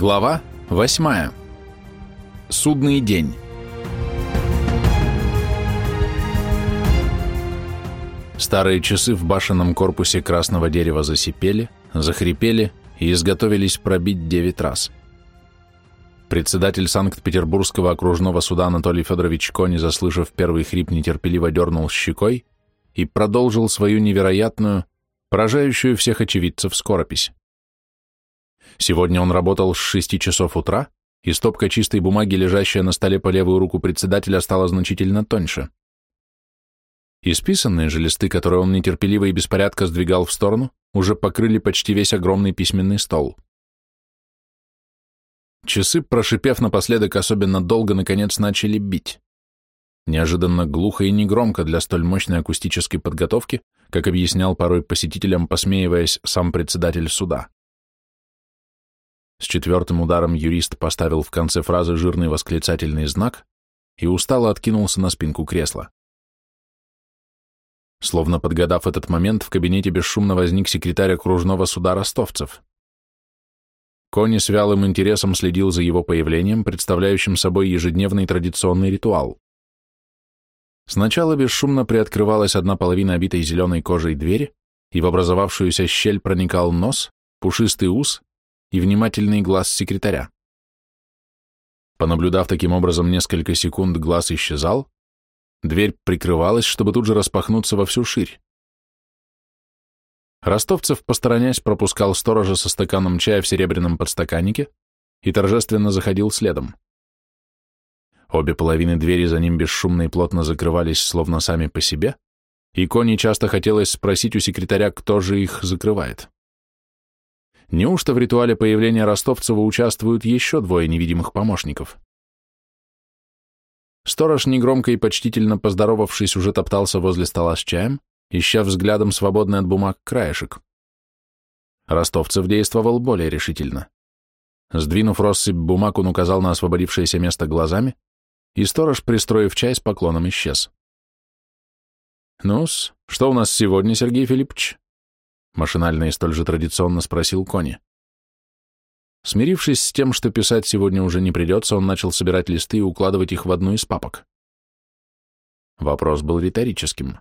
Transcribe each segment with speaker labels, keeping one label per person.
Speaker 1: Глава 8. Судный день. Старые часы в башенном корпусе красного дерева засипели, захрипели и изготовились пробить девять раз. Председатель Санкт-Петербургского окружного суда Анатолий Федорович Кони, заслышав первый хрип, нетерпеливо дернул щекой и продолжил свою невероятную, поражающую всех очевидцев скоропись. Сегодня он работал с шести часов утра, и стопка чистой бумаги, лежащая на столе по левую руку председателя, стала значительно тоньше. Исписанные же листы, которые он нетерпеливо и беспорядка сдвигал в сторону, уже покрыли почти весь огромный письменный стол. Часы, прошипев напоследок особенно долго, наконец начали бить. Неожиданно глухо и негромко для столь мощной акустической подготовки, как объяснял порой посетителям, посмеиваясь сам председатель суда. С четвертым ударом юрист поставил в конце фразы жирный восклицательный знак и устало откинулся на спинку кресла. Словно подгадав этот момент, в кабинете бесшумно возник секретарь окружного суда ростовцев. Кони с вялым интересом следил за его появлением, представляющим собой ежедневный традиционный ритуал. Сначала бесшумно приоткрывалась одна половина обитой зеленой кожей двери, и в образовавшуюся щель проникал нос, пушистый ус и внимательный глаз секретаря. Понаблюдав таким образом несколько секунд, глаз исчезал, дверь прикрывалась, чтобы тут же распахнуться во всю ширь. Ростовцев, посторонясь, пропускал сторожа со стаканом чая в серебряном подстаканнике и торжественно заходил следом. Обе половины двери за ним бесшумно и плотно закрывались, словно сами по себе, и Кони часто хотелось спросить у секретаря, кто же их закрывает. Неужто в ритуале появления Ростовцева участвуют еще двое невидимых помощников? Сторож, негромко и почтительно поздоровавшись, уже топтался возле стола с чаем, ища взглядом свободный от бумаг краешек. Ростовцев действовал более решительно. Сдвинув россыпь бумаг, он указал на освободившееся место глазами, и сторож, пристроив чай, с поклоном исчез. «Ну-с, что у нас сегодня, Сергей Филиппович?» Машинально и столь же традиционно спросил Кони. Смирившись с тем, что писать сегодня уже не придется, он начал собирать листы и укладывать их в одну из папок. Вопрос был риторическим.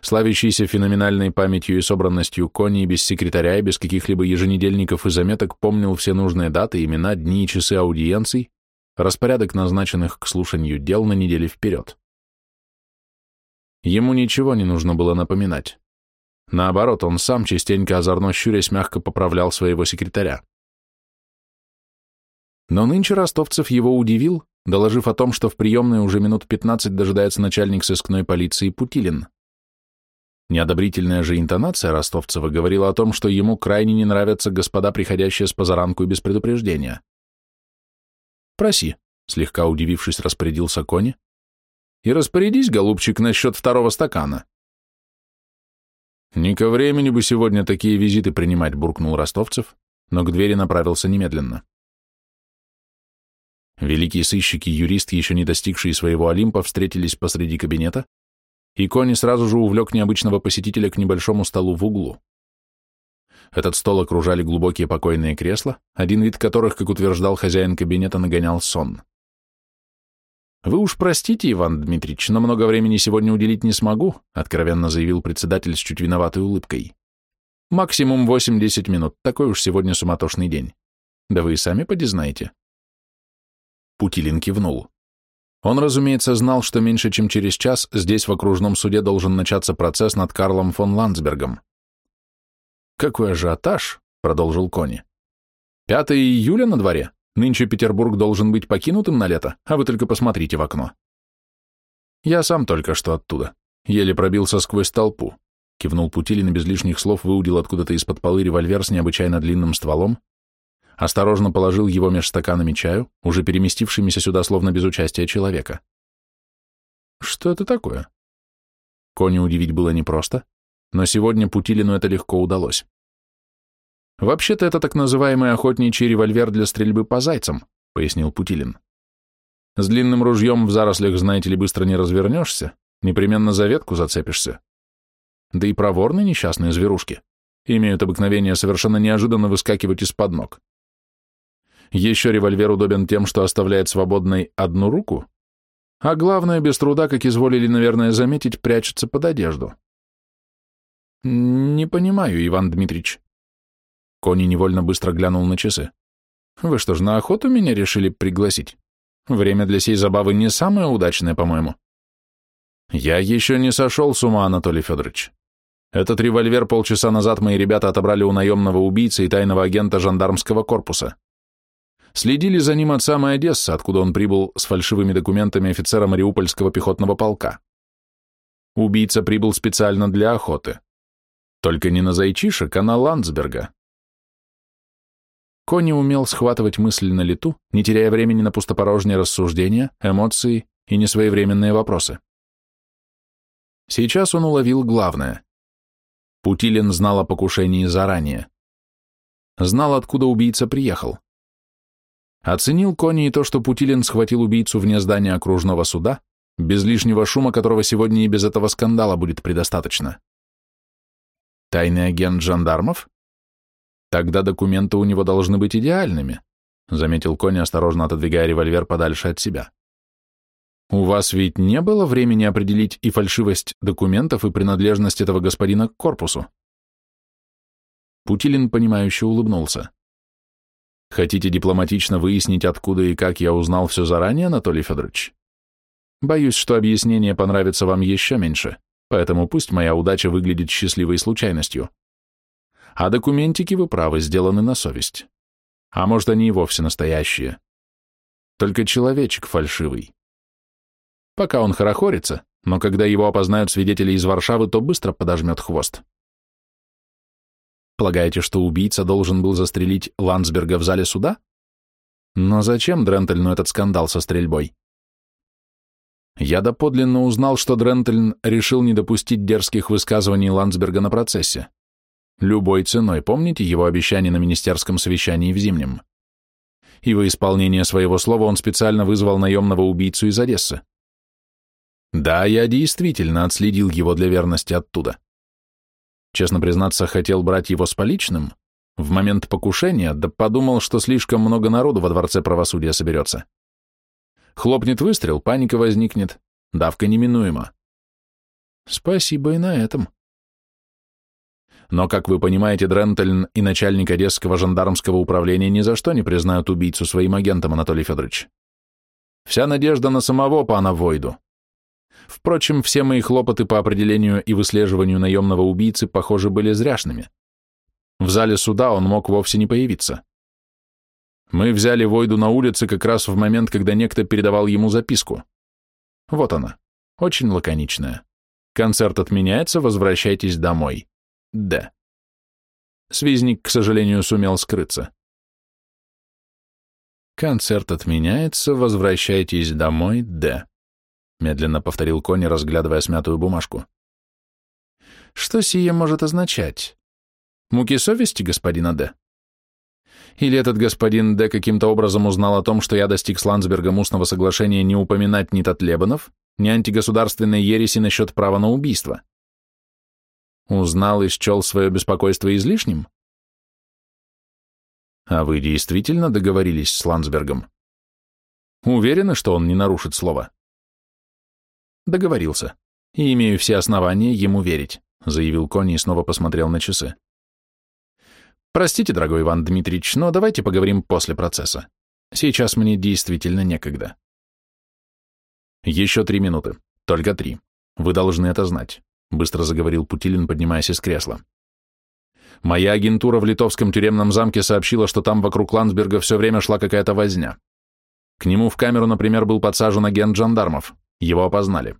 Speaker 1: Славящийся феноменальной памятью и собранностью Кони без секретаря и без каких-либо еженедельников и заметок помнил все нужные даты, имена, дни и часы аудиенций, распорядок назначенных к слушанию дел на неделе вперед. Ему ничего не нужно было напоминать. Наоборот, он сам, частенько озорно щурясь, мягко поправлял своего секретаря. Но нынче Ростовцев его удивил, доложив о том, что в приемной уже минут пятнадцать дожидается начальник сыскной полиции Путилин. Неодобрительная же интонация Ростовцева говорила о том, что ему крайне не нравятся господа, приходящие с позаранку и без предупреждения. «Проси», — слегка удивившись, распорядился Кони. «И распорядись, голубчик, насчет второго стакана». «Не ко времени бы сегодня такие визиты принимать», — буркнул Ростовцев, но к двери направился немедленно. Великие сыщики и юрист, еще не достигшие своего Олимпа, встретились посреди кабинета, и Кони сразу же увлек необычного посетителя к небольшому столу в углу. Этот стол окружали глубокие покойные кресла, один вид которых, как утверждал хозяин кабинета, нагонял сон. «Вы уж простите, Иван Дмитриевич, но много времени сегодня уделить не смогу», откровенно заявил председатель с чуть виноватой улыбкой. «Максимум 8-10 минут, такой уж сегодня суматошный день. Да вы и сами поди знаете». Путилин кивнул. Он, разумеется, знал, что меньше чем через час здесь в окружном суде должен начаться процесс над Карлом фон Ландсбергом. «Какой ажиотаж!» — продолжил Кони. «5 июля на дворе. Нынче Петербург должен быть покинутым на лето, а вы только посмотрите в окно. Я сам только что оттуда. Еле пробился сквозь толпу. Кивнул Путилин и без лишних слов выудил откуда-то из-под полы револьвер с необычайно длинным стволом, осторожно положил его меж стаканами чаю, уже переместившимися сюда словно без участия человека. Что это такое? Кони удивить было непросто, но сегодня Путилину это легко удалось. «Вообще-то это так называемый охотничий револьвер для стрельбы по зайцам», — пояснил Путилин. «С длинным ружьем в зарослях, знаете ли, быстро не развернешься, непременно за ветку зацепишься. Да и проворные несчастные зверушки имеют обыкновение совершенно неожиданно выскакивать из-под ног. Еще револьвер удобен тем, что оставляет свободной одну руку, а главное, без труда, как изволили, наверное, заметить, прячется под одежду. Не понимаю, Иван Дмитрич. Кони невольно быстро глянул на часы. Вы что ж, на охоту меня решили пригласить? Время для сей забавы не самое удачное, по-моему. Я еще не сошел с ума, Анатолий Федорович. Этот револьвер полчаса назад мои ребята отобрали у наемного убийцы и тайного агента жандармского корпуса. Следили за ним от самой Одессы, откуда он прибыл с фальшивыми документами офицера Мариупольского пехотного полка. Убийца прибыл специально для охоты. Только не на зайчишек, а на Ландсберга. Кони умел схватывать мысли на лету, не теряя времени на пустопорожние рассуждения, эмоции и несвоевременные вопросы. Сейчас он уловил главное. Путилин знал о покушении заранее. Знал, откуда убийца приехал. Оценил Кони и то, что Путилин схватил убийцу вне здания окружного суда, без лишнего шума, которого сегодня и без этого скандала будет предостаточно. Тайный агент жандармов? Тогда документы у него должны быть идеальными, заметил Кони, осторожно отодвигая револьвер подальше от себя. У вас ведь не было времени определить и фальшивость документов, и принадлежность этого господина к корпусу? Путилин, понимающе улыбнулся. Хотите дипломатично выяснить, откуда и как я узнал все заранее, Анатолий Федорович? Боюсь, что объяснение понравится вам еще меньше, поэтому пусть моя удача выглядит счастливой случайностью. А документики, вы правы, сделаны на совесть. А может, они и вовсе настоящие. Только человечек фальшивый. Пока он хорохорится, но когда его опознают свидетели из Варшавы, то быстро подожмет хвост. Полагаете, что убийца должен был застрелить Ландсберга в зале суда? Но зачем Дрентельну этот скандал со стрельбой? Я доподлинно узнал, что Дрентельн решил не допустить дерзких высказываний Ландсберга на процессе. Любой ценой, помните его обещание на министерском совещании в Зимнем? И во исполнение своего слова он специально вызвал наемного убийцу из Одессы. Да, я действительно отследил его для верности оттуда. Честно признаться, хотел брать его с поличным. В момент покушения, да подумал, что слишком много народу во дворце правосудия соберется. Хлопнет выстрел, паника возникнет, давка неминуема. Спасибо и на этом. Но, как вы понимаете, Дрентельн и начальник Одесского жандармского управления ни за что не признают убийцу своим агентом, Анатолий Федорович. Вся надежда на самого пана Войду. Впрочем, все мои хлопоты по определению и выслеживанию наемного убийцы, похоже, были зряшными. В зале суда он мог вовсе не появиться. Мы взяли Войду на улице как раз в момент, когда некто передавал ему записку. Вот она, очень лаконичная. Концерт отменяется, возвращайтесь домой. Д. Связник, к сожалению, сумел скрыться. Концерт отменяется, возвращайтесь домой, Д медленно повторил Кони, разглядывая смятую бумажку. Что сие может означать? Муки совести господина Д? Или этот господин Д каким-то образом узнал о том, что я достиг с Ландсбергом устного соглашения не упоминать ни Татлебанов, ни антигосударственной ереси насчет права на убийство? Узнал и счел свое беспокойство излишним? А вы действительно договорились с Ландсбергом? Уверены, что он не нарушит слова? Договорился. И имею все основания ему верить, заявил Кони и снова посмотрел на часы. Простите, дорогой Иван Дмитриевич, но давайте поговорим после процесса. Сейчас мне действительно некогда. Еще три минуты. Только три. Вы должны это знать, быстро заговорил Путилин, поднимаясь из кресла. Моя агентура в литовском тюремном замке сообщила, что там вокруг Ландсберга все время шла какая-то возня. К нему в камеру, например, был подсажен агент жандармов. Его опознали.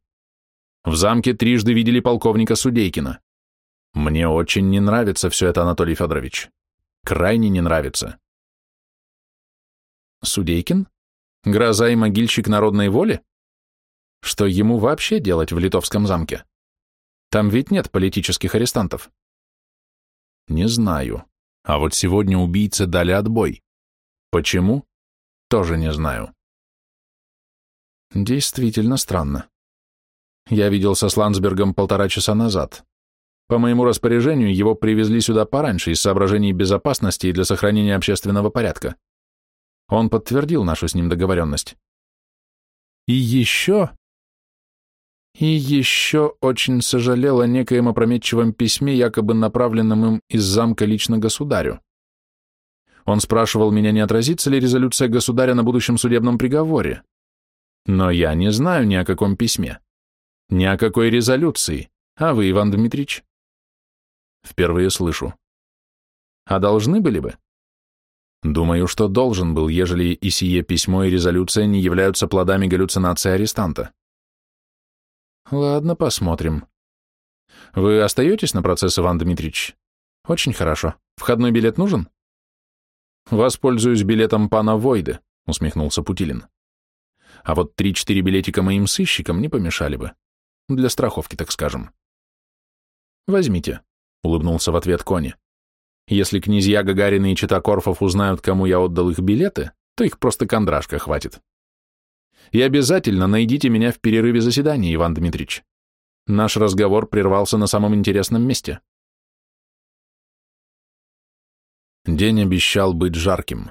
Speaker 1: В замке трижды видели полковника Судейкина. Мне очень не нравится все это, Анатолий Федорович. Крайне не нравится. Судейкин? Гроза и могильщик народной воли? Что ему вообще делать в Литовском замке? Там ведь нет политических арестантов. Не знаю. А вот сегодня убийцы дали отбой. Почему? Тоже не знаю. Действительно странно. Я виделся с Ландсбергом полтора часа назад. По моему распоряжению его привезли сюда пораньше из соображений безопасности и для сохранения общественного порядка. Он подтвердил нашу с ним договоренность. И еще... И еще очень сожалел о некоем опрометчивом письме, якобы направленном им из замка лично государю. Он спрашивал меня, не отразится ли резолюция государя на будущем судебном приговоре. Но я не знаю ни о каком письме, ни о какой резолюции. А вы, Иван Дмитрич? Впервые слышу. А должны были бы? Думаю, что должен был, ежели и сие письмо и резолюция не являются плодами галлюцинации арестанта. Ладно, посмотрим. Вы остаетесь на процесс, Иван Дмитрич? Очень хорошо. Входной билет нужен? Воспользуюсь билетом пана Войды, усмехнулся Путилин. А вот три-четыре билетика моим сыщикам не помешали бы. Для страховки, так скажем. Возьмите, улыбнулся в ответ Кони. Если князья Гагарины и Чита Корфов узнают, кому я отдал их билеты, то их просто кондрашка хватит. И обязательно найдите меня в перерыве заседания, Иван Дмитрич. Наш разговор прервался на самом интересном месте. День обещал быть жарким.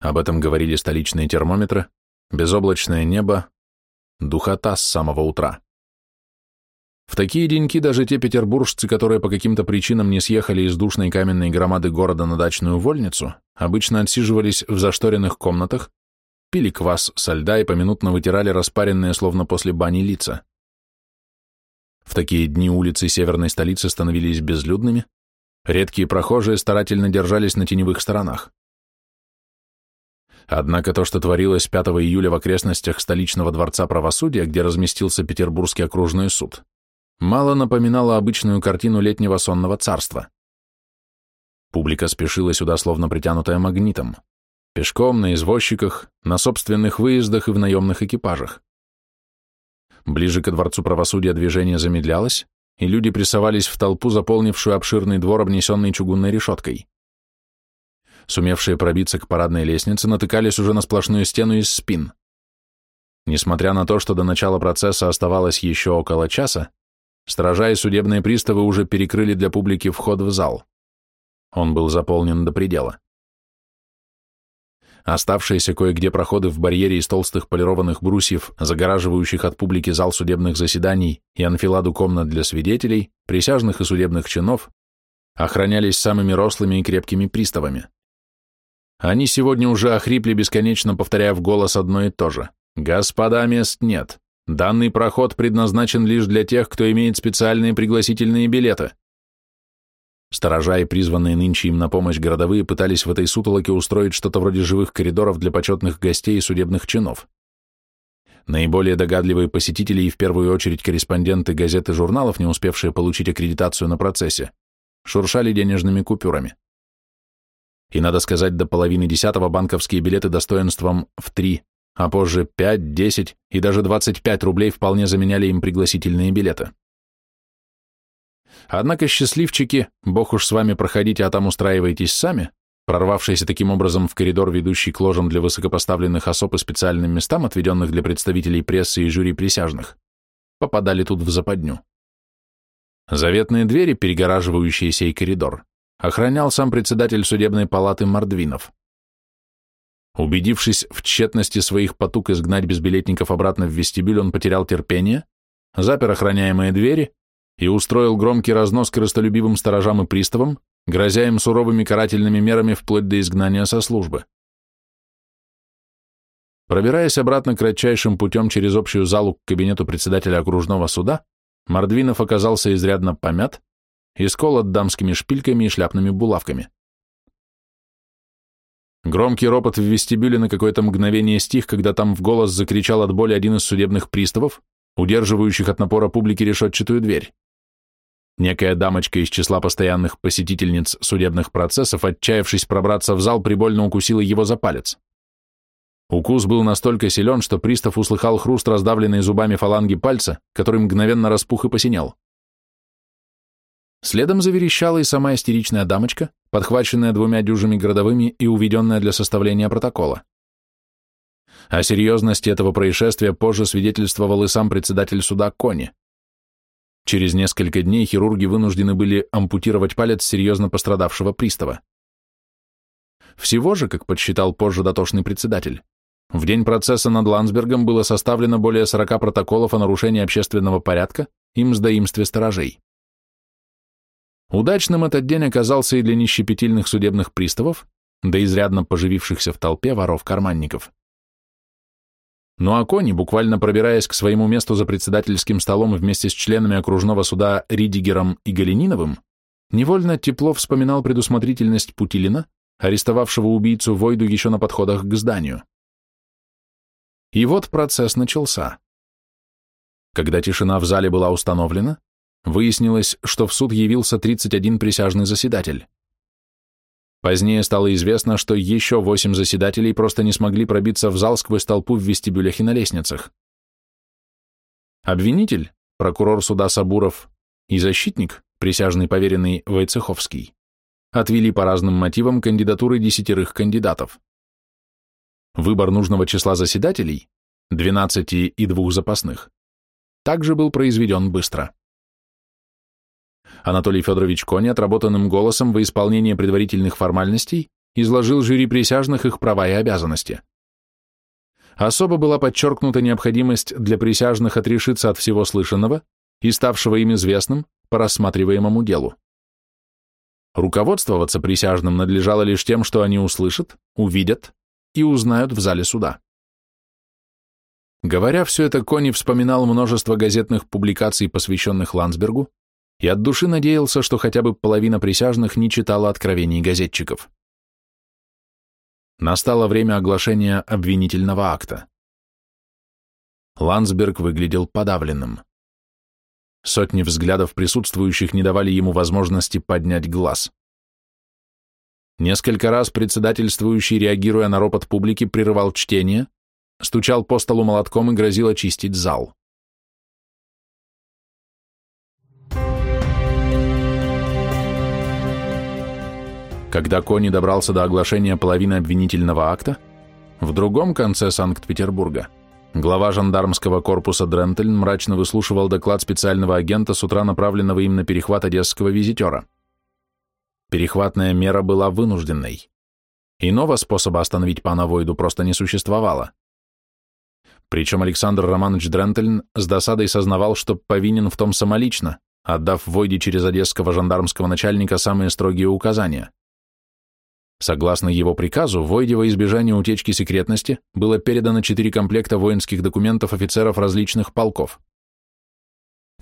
Speaker 1: Об этом говорили столичные термометры, безоблачное небо, духота с самого утра. В такие деньки даже те петербуржцы, которые по каким-то причинам не съехали из душной каменной громады города на дачную вольницу, обычно отсиживались в зашторенных комнатах, пили квас со льда и поминутно вытирали распаренные, словно после бани, лица. В такие дни улицы северной столицы становились безлюдными, редкие прохожие старательно держались на теневых сторонах. Однако то, что творилось 5 июля в окрестностях столичного дворца правосудия, где разместился Петербургский окружной суд, мало напоминало обычную картину летнего сонного царства. Публика спешила сюда, словно притянутая магнитом. Пешком, на извозчиках, на собственных выездах и в наемных экипажах. Ближе ко дворцу правосудия движение замедлялось, и люди прессовались в толпу, заполнившую обширный двор, обнесенный чугунной решеткой. Сумевшие пробиться к парадной лестнице натыкались уже на сплошную стену из спин. Несмотря на то, что до начала процесса оставалось еще около часа, Стража и судебные приставы уже перекрыли для публики вход в зал. Он был заполнен до предела. Оставшиеся кое-где проходы в барьере из толстых полированных брусьев, загораживающих от публики зал судебных заседаний и анфиладу комнат для свидетелей, присяжных и судебных чинов, охранялись самыми рослыми и крепкими приставами. Они сегодня уже охрипли, бесконечно повторяя в голос одно и то же. «Господа, мест нет! Данный проход предназначен лишь для тех, кто имеет специальные пригласительные билеты. Сторожа и призванные нынче им на помощь городовые пытались в этой сутолоке устроить что-то вроде живых коридоров для почетных гостей и судебных чинов. Наиболее догадливые посетители и в первую очередь корреспонденты газет и журналов, не успевшие получить аккредитацию на процессе, шуршали денежными купюрами. И, надо сказать, до половины десятого банковские билеты достоинством в 3, а позже 5, 10 и даже 25 рублей вполне заменяли им пригласительные билеты. Однако счастливчики, бог уж с вами проходите, а там устраивайтесь сами, прорвавшиеся таким образом в коридор, ведущий к ложам для высокопоставленных особ и специальным местам, отведенных для представителей прессы и жюри присяжных, попадали тут в западню. Заветные двери, перегораживающие сей коридор, охранял сам председатель судебной палаты Мордвинов. Убедившись в тщетности своих потуг изгнать безбилетников обратно в вестибюль, он потерял терпение, запер охраняемые двери и устроил громкий разнос крыстолюбивым сторожам и приставам, грозя им суровыми карательными мерами вплоть до изгнания со службы. Пробираясь обратно кратчайшим путем через общую залу к кабинету председателя окружного суда, Мордвинов оказался изрядно помят и сколот дамскими шпильками и шляпными булавками. Громкий ропот в вестибюле на какое-то мгновение стих, когда там в голос закричал от боли один из судебных приставов, удерживающих от напора публики решетчатую дверь. Некая дамочка из числа постоянных посетительниц судебных процессов, отчаявшись пробраться в зал, прибольно укусила его за палец. Укус был настолько силен, что пристав услыхал хруст раздавленной зубами фаланги пальца, который мгновенно распух и посинел. Следом заверещала и сама истеричная дамочка, подхваченная двумя дюжими городовыми и уведенная для составления протокола. О серьезности этого происшествия позже свидетельствовал и сам председатель суда Кони. Через несколько дней хирурги вынуждены были ампутировать палец серьезно пострадавшего пристава. Всего же, как подсчитал позже дотошный председатель, в день процесса над Ландсбергом было составлено более 40 протоколов о нарушении общественного порядка и мздоимстве сторожей. Удачным этот день оказался и для нищепетильных судебных приставов, да изрядно поживившихся в толпе воров-карманников. Ну а Кони, буквально пробираясь к своему месту за председательским столом вместе с членами окружного суда Ридигером и Галининовым, невольно тепло вспоминал предусмотрительность Путилина, арестовавшего убийцу Войду еще на подходах к зданию. И вот процесс начался. Когда тишина в зале была установлена, выяснилось, что в суд явился 31 присяжный заседатель. Позднее стало известно, что еще восемь заседателей просто не смогли пробиться в зал сквозь толпу в вестибюлях и на лестницах. Обвинитель, прокурор суда Сабуров и защитник, присяжный поверенный Войцеховский, отвели по разным мотивам кандидатуры десятерых кандидатов. Выбор нужного числа заседателей, 12 и двух запасных, также был произведен быстро. Анатолий Федорович Кони отработанным голосом во исполнение предварительных формальностей изложил жюри присяжных их права и обязанности. Особо была подчеркнута необходимость для присяжных отрешиться от всего слышанного и ставшего им известным по рассматриваемому делу. Руководствоваться присяжным надлежало лишь тем, что они услышат, увидят и узнают в зале суда. Говоря все это, Кони вспоминал множество газетных публикаций, посвященных Ландсбергу, и от души надеялся, что хотя бы половина присяжных не читала откровений газетчиков. Настало время оглашения обвинительного акта. Ландсберг выглядел подавленным. Сотни взглядов присутствующих не давали ему возможности поднять глаз. Несколько раз председательствующий, реагируя на ропот публики, прерывал чтение, стучал по столу молотком и грозил очистить зал. Когда Кони добрался до оглашения половины обвинительного акта, в другом конце Санкт-Петербурга глава жандармского корпуса Дрентельн мрачно выслушивал доклад специального агента с утра направленного им на перехват одесского визитера. Перехватная мера была вынужденной. Иного способа остановить пана Войду просто не существовало. Причем Александр Романович Дрентельн с досадой сознавал, что повинен в том самолично, отдав Войде через одесского жандармского начальника самые строгие указания. Согласно его приказу, Войде во избежание утечки секретности было передано четыре комплекта воинских документов офицеров различных полков.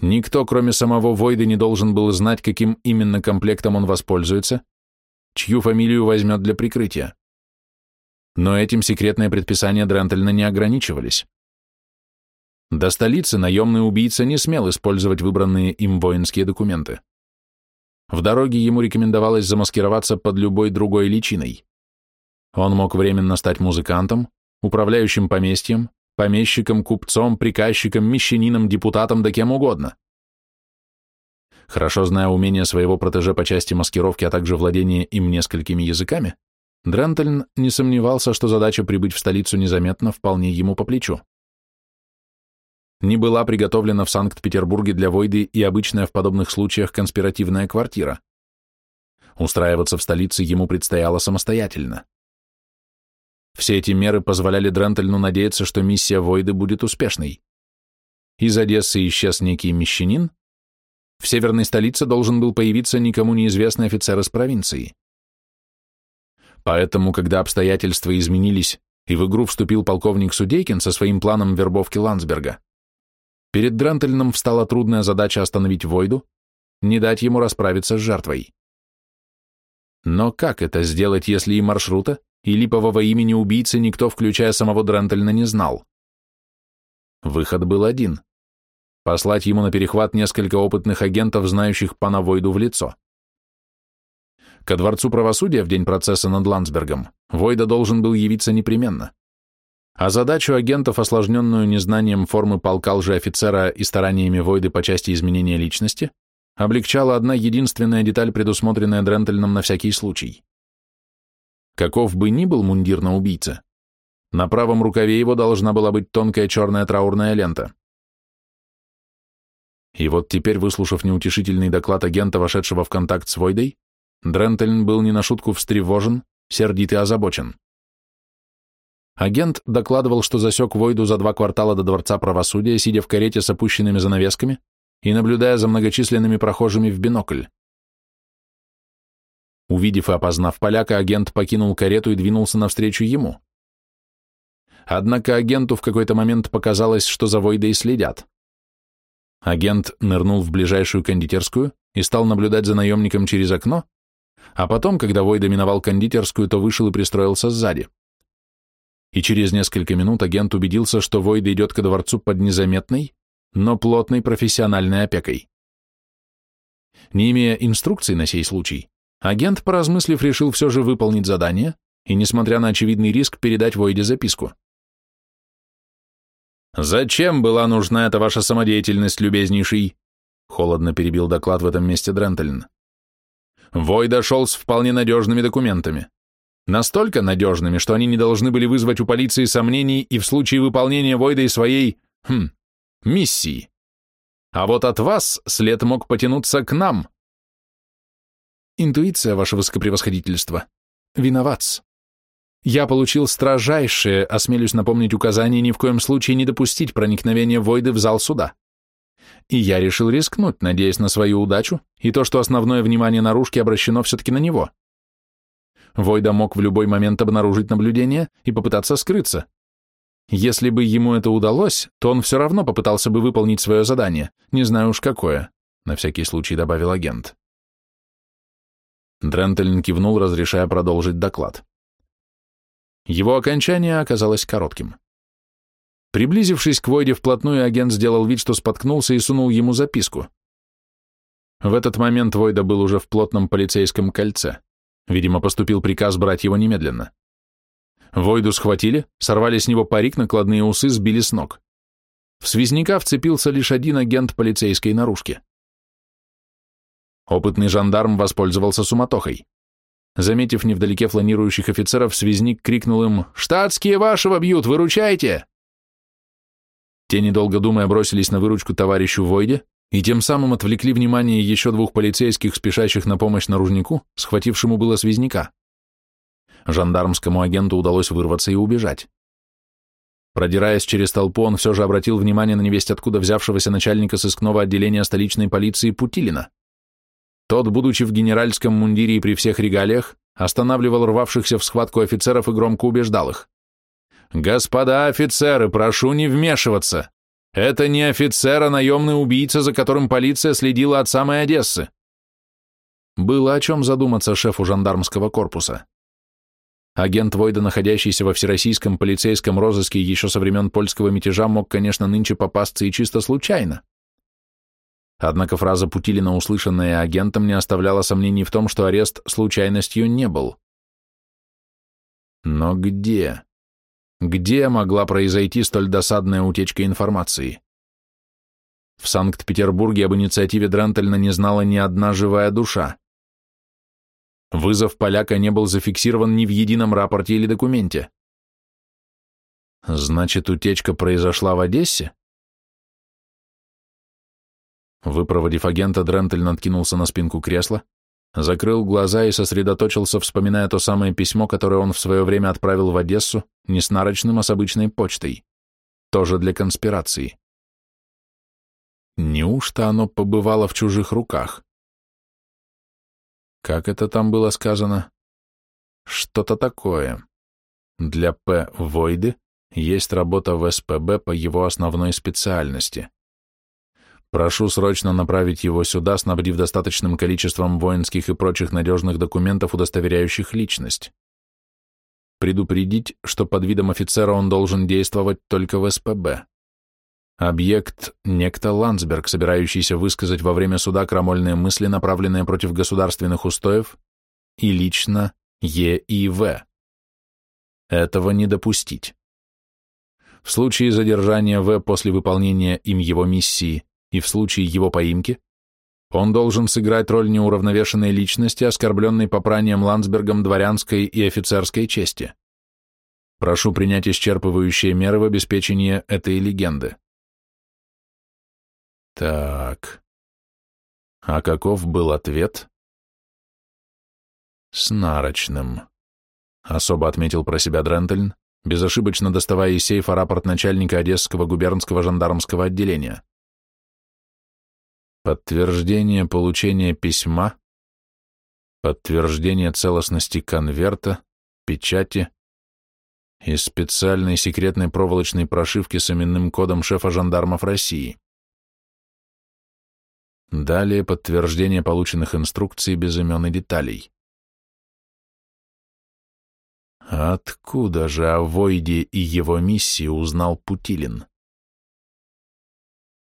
Speaker 1: Никто, кроме самого Войды, не должен был знать, каким именно комплектом он воспользуется, чью фамилию возьмет для прикрытия. Но этим секретные предписания Дрентельна не ограничивались. До столицы наемный убийца не смел использовать выбранные им воинские документы. В дороге ему рекомендовалось замаскироваться под любой другой личиной. Он мог временно стать музыкантом, управляющим поместьем, помещиком, купцом, приказчиком, мещанином, депутатом, да кем угодно. Хорошо зная умение своего протеже по части маскировки, а также владение им несколькими языками, Дрентельн не сомневался, что задача прибыть в столицу незаметно вполне ему по плечу не была приготовлена в Санкт-Петербурге для Войды и обычная в подобных случаях конспиративная квартира. Устраиваться в столице ему предстояло самостоятельно. Все эти меры позволяли Дрентельну надеяться, что миссия Войды будет успешной. Из Одессы исчез некий мещанин, в северной столице должен был появиться никому неизвестный офицер из провинции. Поэтому, когда обстоятельства изменились, и в игру вступил полковник Судейкин со своим планом вербовки Ландсберга, Перед Дрантельном встала трудная задача остановить Войду, не дать ему расправиться с жертвой. Но как это сделать, если и маршрута, и липового имени убийцы никто, включая самого Дрантельна, не знал? Выход был один — послать ему на перехват несколько опытных агентов, знающих пана Войду в лицо. Ко дворцу правосудия в день процесса над Ландсбергом Войда должен был явиться непременно а задачу агентов, осложненную незнанием формы полка лжеофицера и стараниями Войды по части изменения личности, облегчала одна единственная деталь, предусмотренная Дрентельном на всякий случай. Каков бы ни был мундир на убийце, на правом рукаве его должна была быть тонкая черная траурная лента. И вот теперь, выслушав неутешительный доклад агента, вошедшего в контакт с Войдой, Дрентельн был не на шутку встревожен сердит и озабочен. Агент докладывал, что засек Войду за два квартала до Дворца правосудия, сидя в карете с опущенными занавесками и наблюдая за многочисленными прохожими в бинокль. Увидев и опознав поляка, агент покинул карету и двинулся навстречу ему. Однако агенту в какой-то момент показалось, что за Войдой следят. Агент нырнул в ближайшую кондитерскую и стал наблюдать за наемником через окно, а потом, когда Войда миновал кондитерскую, то вышел и пристроился сзади. И через несколько минут агент убедился, что Войда идет ко дворцу под незаметной, но плотной профессиональной опекой. Не имея инструкций на сей случай, агент, поразмыслив, решил все же выполнить задание и, несмотря на очевидный риск, передать Войде записку. «Зачем была нужна эта ваша самодеятельность, любезнейший?» Холодно перебил доклад в этом месте Дрентельн. Вой дошел с вполне надежными документами. Настолько надежными, что они не должны были вызвать у полиции сомнений и в случае выполнения Войдой своей, хм, миссии. А вот от вас след мог потянуться к нам. Интуиция, ваше высокопревосходительство. Виноват. Я получил строжайшее, осмелюсь напомнить указание, ни в коем случае не допустить проникновения Войды в зал суда. И я решил рискнуть, надеясь на свою удачу и то, что основное внимание наружки обращено все-таки на него. Войда мог в любой момент обнаружить наблюдение и попытаться скрыться. Если бы ему это удалось, то он все равно попытался бы выполнить свое задание, не знаю уж какое, на всякий случай добавил агент. Дрентельн кивнул, разрешая продолжить доклад. Его окончание оказалось коротким. Приблизившись к Войде вплотную, агент сделал вид, что споткнулся и сунул ему записку. В этот момент Войда был уже в плотном полицейском кольце. Видимо, поступил приказ брать его немедленно. Войду схватили, сорвали с него парик, накладные усы, сбили с ног. В связняка вцепился лишь один агент полицейской наружки. Опытный жандарм воспользовался суматохой. Заметив невдалеке фланирующих офицеров, связник крикнул им «Штатские вашего бьют, выручайте!» Те, недолго думая, бросились на выручку товарищу Войде и тем самым отвлекли внимание еще двух полицейских, спешащих на помощь наружнику, схватившему было связняка. Жандармскому агенту удалось вырваться и убежать. Продираясь через толпу, он все же обратил внимание на невесть откуда взявшегося начальника сыскного отделения столичной полиции Путилина. Тот, будучи в генеральском мундире и при всех регалиях, останавливал рвавшихся в схватку офицеров и громко убеждал их. «Господа офицеры, прошу не вмешиваться! Это не офицер, а наемный убийца, за которым полиция следила от самой Одессы!» Было о чем задуматься шефу жандармского корпуса. Агент Войда, находящийся во всероссийском полицейском розыске еще со времен польского мятежа, мог, конечно, нынче попасться и чисто случайно. Однако фраза Путилина, услышанная агентом, не оставляла сомнений в том, что арест случайностью не был. Но где? Где могла произойти столь досадная утечка информации? В Санкт-Петербурге об инициативе Дрентельна не знала ни одна живая душа. Вызов поляка не был зафиксирован ни в едином рапорте или документе. Значит, утечка произошла в Одессе? Выпроводив агента, Дрентель надкинулся на спинку кресла, закрыл глаза и сосредоточился, вспоминая то самое письмо, которое он в свое время отправил в Одессу, не с нарочным, а с обычной почтой, тоже для конспирации. Неужто оно побывало в чужих руках? Как это там было сказано? Что-то такое. Для П. Войды есть работа в СПБ по его основной специальности. Прошу срочно направить его сюда, снабдив достаточным количеством воинских и прочих надежных документов, удостоверяющих личность. Предупредить, что под видом офицера он должен действовать только в СПБ. Объект – некто Ландсберг, собирающийся высказать во время суда крамольные мысли, направленные против государственных устоев, и лично Е и В. Этого не допустить. В случае задержания В после выполнения им его миссии и в случае его поимки он должен сыграть роль неуравновешенной личности, оскорбленной попранием Ландсбергом дворянской и офицерской чести. Прошу принять исчерпывающие меры в обеспечении этой легенды. Так. А каков был ответ? С нарочным. особо отметил про себя Дрентельн, безошибочно доставая из сейфа рапорт начальника Одесского губернского жандармского отделения. Подтверждение получения письма, подтверждение целостности конверта, печати и специальной секретной проволочной прошивки с именным кодом шефа жандармов России. Далее подтверждение полученных инструкций без имен и деталей. Откуда же о Войде и его миссии узнал Путилин?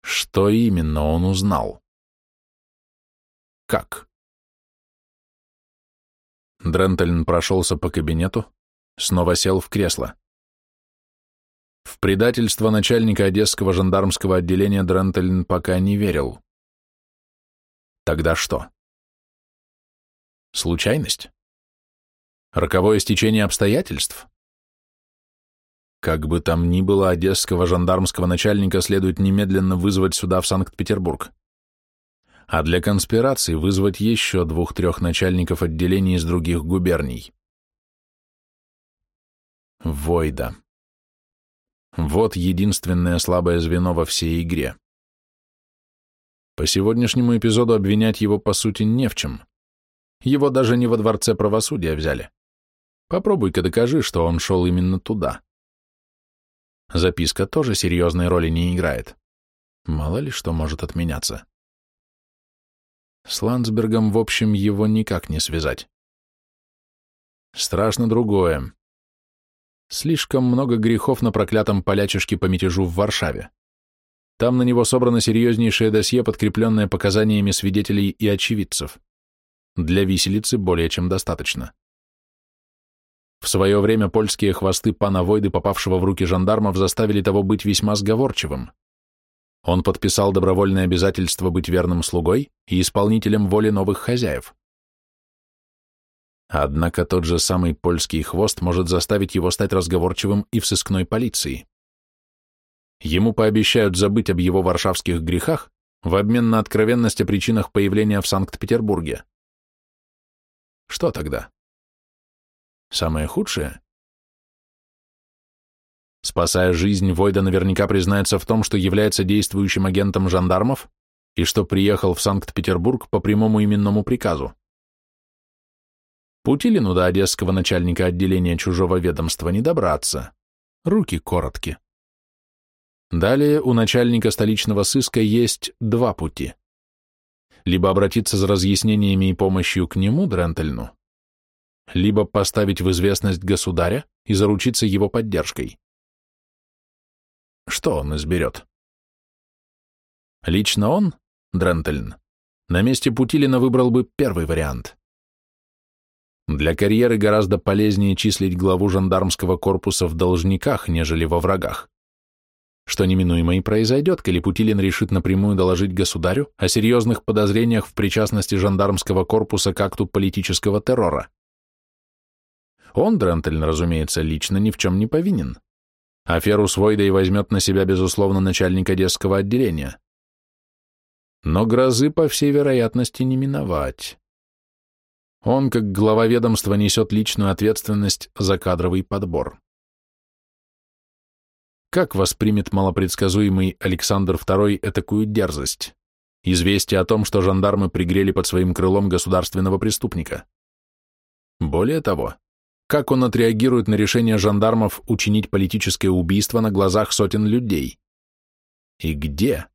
Speaker 1: Что именно он узнал? Как? Дрентельн прошелся по кабинету, снова сел в кресло. В предательство начальника Одесского жандармского отделения Дрентельн пока не верил. Тогда что? Случайность? Роковое стечение обстоятельств? Как бы там ни было, одесского жандармского начальника следует немедленно вызвать сюда, в Санкт-Петербург. А для конспирации вызвать еще двух-трех начальников отделений из других губерний. Войда. Вот единственное слабое звено во всей игре. По сегодняшнему эпизоду обвинять его, по сути, не в чем. Его даже не во Дворце правосудия взяли. Попробуй-ка докажи, что он шел именно туда. Записка тоже серьезной роли не играет. Мало ли что может отменяться. С Ландсбергом, в общем, его никак не связать. Страшно другое. Слишком много грехов на проклятом полячишке по мятежу в Варшаве. Там на него собрано серьезнейшее досье, подкрепленное показаниями свидетелей и очевидцев. Для виселицы более чем достаточно. В свое время польские хвосты пана Войды, попавшего в руки жандармов, заставили того быть весьма сговорчивым. Он подписал добровольное обязательство быть верным слугой и исполнителем воли новых хозяев. Однако тот же самый польский хвост может заставить его стать разговорчивым и в сыскной полиции. Ему пообещают забыть об его варшавских грехах в обмен на откровенность о причинах появления в Санкт-Петербурге. Что тогда? Самое худшее? Спасая жизнь, Войда наверняка признается в том, что является действующим агентом жандармов и что приехал в Санкт-Петербург по прямому именному приказу. Путилину до одесского начальника отделения чужого ведомства не добраться. Руки коротки. Далее у начальника столичного сыска есть два пути. Либо обратиться за разъяснениями и помощью к нему, Дрентельну, либо поставить в известность государя и заручиться его поддержкой. Что он изберет? Лично он, Дрентельн, на месте Путилина выбрал бы первый вариант. Для карьеры гораздо полезнее числить главу жандармского корпуса в должниках, нежели во врагах что неминуемо и произойдет, коли Путилин решит напрямую доложить государю о серьезных подозрениях в причастности жандармского корпуса к акту политического террора. Он, Дрентельн, разумеется, лично ни в чем не повинен. Аферу с Войдой возьмет на себя, безусловно, начальник Одесского отделения. Но грозы, по всей вероятности, не миновать. Он, как глава ведомства, несет личную ответственность за кадровый подбор. Как воспримет малопредсказуемый Александр II этакую дерзость? Известие о том, что жандармы пригрели под своим крылом государственного преступника. Более того, как он отреагирует на решение жандармов учинить политическое убийство на глазах сотен людей? И где?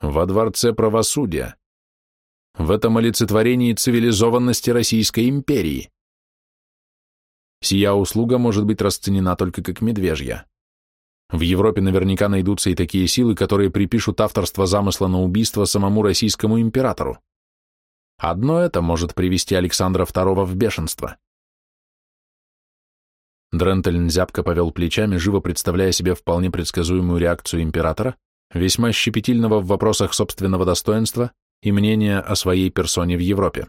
Speaker 1: Во Дворце правосудия. В этом олицетворении цивилизованности Российской империи. Сия услуга может быть расценена только как медвежья. В Европе наверняка найдутся и такие силы, которые припишут авторство замысла на убийство самому российскому императору. Одно это может привести Александра II в бешенство. Дрентельн зябко повел плечами, живо представляя себе вполне предсказуемую реакцию императора, весьма щепетильного в вопросах собственного достоинства и мнения о своей персоне в Европе.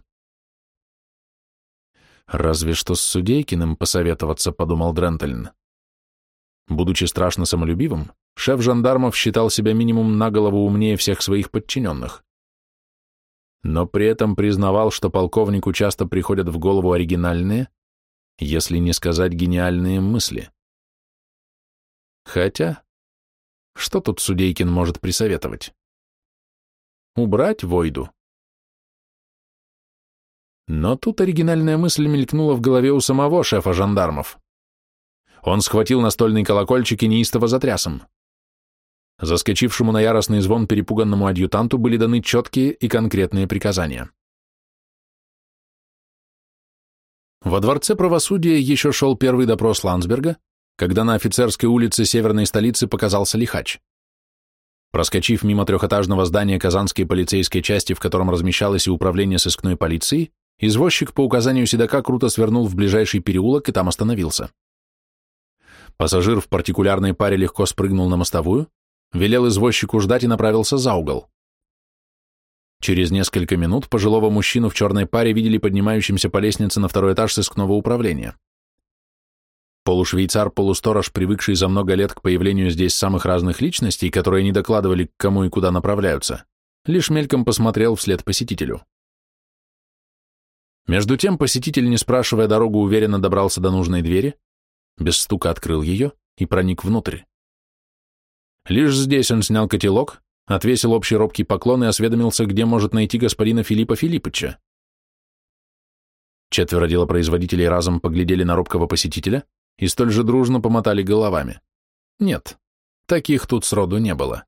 Speaker 1: «Разве что с Судейкиным посоветоваться», — подумал Дрентельн. Будучи страшно самолюбивым, шеф жандармов считал себя минимум на голову умнее всех своих подчиненных. Но при этом признавал, что полковнику часто приходят в голову оригинальные, если не сказать гениальные мысли. Хотя, что тут Судейкин может присоветовать? Убрать Войду? Но тут оригинальная мысль мелькнула в голове у самого шефа жандармов. Он схватил настольный колокольчик и неистово затряс им. Заскочившему на яростный звон перепуганному адъютанту были даны четкие и конкретные приказания. Во Дворце правосудия еще шел первый допрос Ландсберга, когда на офицерской улице северной столицы показался лихач. Проскочив мимо трехэтажного здания Казанской полицейской части, в котором размещалось и управление сыскной полиции, извозчик по указанию седока круто свернул в ближайший переулок и там остановился. Пассажир в партикулярной паре легко спрыгнул на мостовую, велел извозчику ждать и направился за угол. Через несколько минут пожилого мужчину в черной паре видели поднимающимся по лестнице на второй этаж сыскного управления. Полушвейцар-полусторож, привыкший за много лет к появлению здесь самых разных личностей, которые не докладывали, к кому и куда направляются, лишь мельком посмотрел вслед посетителю. Между тем посетитель, не спрашивая дорогу, уверенно добрался до нужной двери, без стука открыл ее и проник внутрь. Лишь здесь он снял котелок, отвесил общий робкий поклон и осведомился, где может найти господина Филиппа Филиппыча. Четверо делопроизводителей разом поглядели на робкого посетителя и столь же дружно помотали головами. Нет, таких тут сроду не было.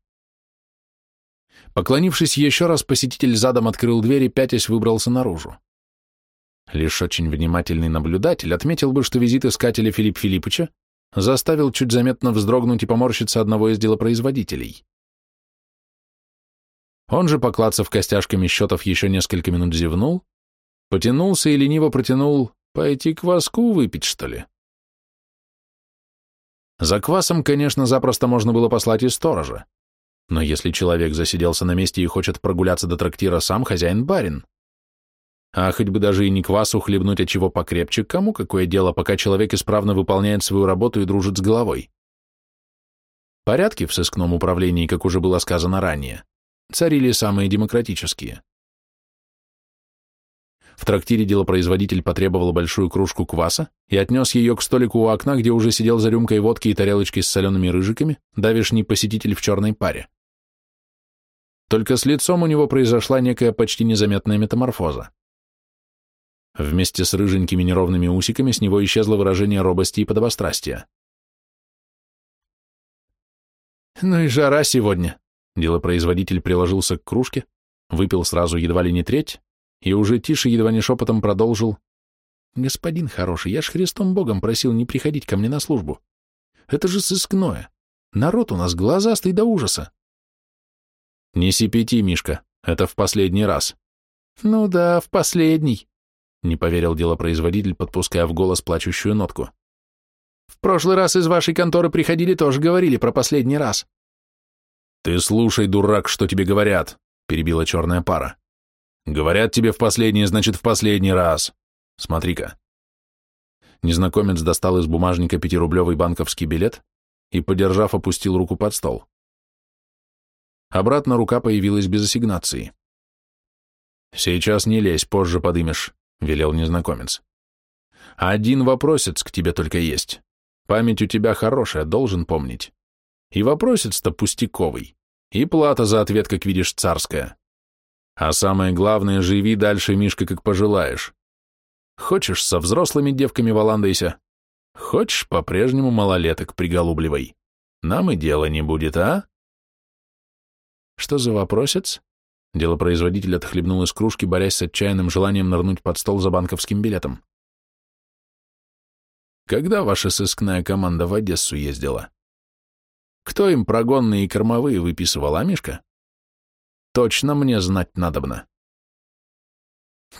Speaker 1: Поклонившись еще раз, посетитель задом открыл дверь и, пятясь, выбрался наружу. Лишь очень внимательный наблюдатель отметил бы, что визит искателя Филипп Филиппыча заставил чуть заметно вздрогнуть и поморщиться одного из делопроизводителей. Он же, поклацав костяшками счетов, еще несколько минут зевнул, потянулся и лениво протянул «Пойти кваску выпить, что ли?» За квасом, конечно, запросто можно было послать и сторожа, но если человек засиделся на месте и хочет прогуляться до трактира сам, хозяин-барин. А хоть бы даже и не квасу хлебнуть, а чего покрепче, кому какое дело, пока человек исправно выполняет свою работу и дружит с головой. Порядки в сыскном управлении, как уже было сказано ранее, царили самые демократические. В трактире делопроизводитель потребовал большую кружку кваса и отнес ее к столику у окна, где уже сидел за рюмкой водки и тарелочкой с солеными рыжиками давишний посетитель в черной паре. Только с лицом у него произошла некая почти незаметная метаморфоза. Вместе с рыженькими неровными усиками с него исчезло выражение робости и подобострастия. «Ну и жара сегодня!» Делопроизводитель приложился к кружке, выпил сразу едва ли не треть и уже тише, едва не шепотом продолжил. «Господин хороший, я ж Христом Богом просил не приходить ко мне на службу. Это же сыскное. Народ у нас глазастый до ужаса». «Не сипяти, Мишка, это в последний раз». «Ну да, в последний», не поверил делопроизводитель, подпуская в голос плачущую нотку. В прошлый раз из вашей конторы приходили, тоже говорили про последний раз. Ты слушай, дурак, что тебе говорят, перебила черная пара. Говорят тебе в последний, значит, в последний раз. Смотри-ка. Незнакомец достал из бумажника пятирублевый банковский билет и, подержав, опустил руку под стол. Обратно рука появилась без ассигнации. «Сейчас не лезь, позже подымешь. — велел незнакомец. «Один вопросец к тебе только есть. Память у тебя хорошая, должен помнить. И вопросец-то пустяковый, и плата за ответ, как видишь, царская. А самое главное, живи дальше, Мишка, как пожелаешь. Хочешь, со взрослыми девками валандайся. Хочешь, по-прежнему малолеток приголубливай. Нам и дела не будет, а?» «Что за вопросец?» Делопроизводитель отхлебнул из кружки, борясь с отчаянным желанием нырнуть под стол за банковским билетом. Когда ваша сыскная команда в Одессу ездила? Кто им прогонные и кормовые выписывал, а, Мишка? Точно мне знать надобно.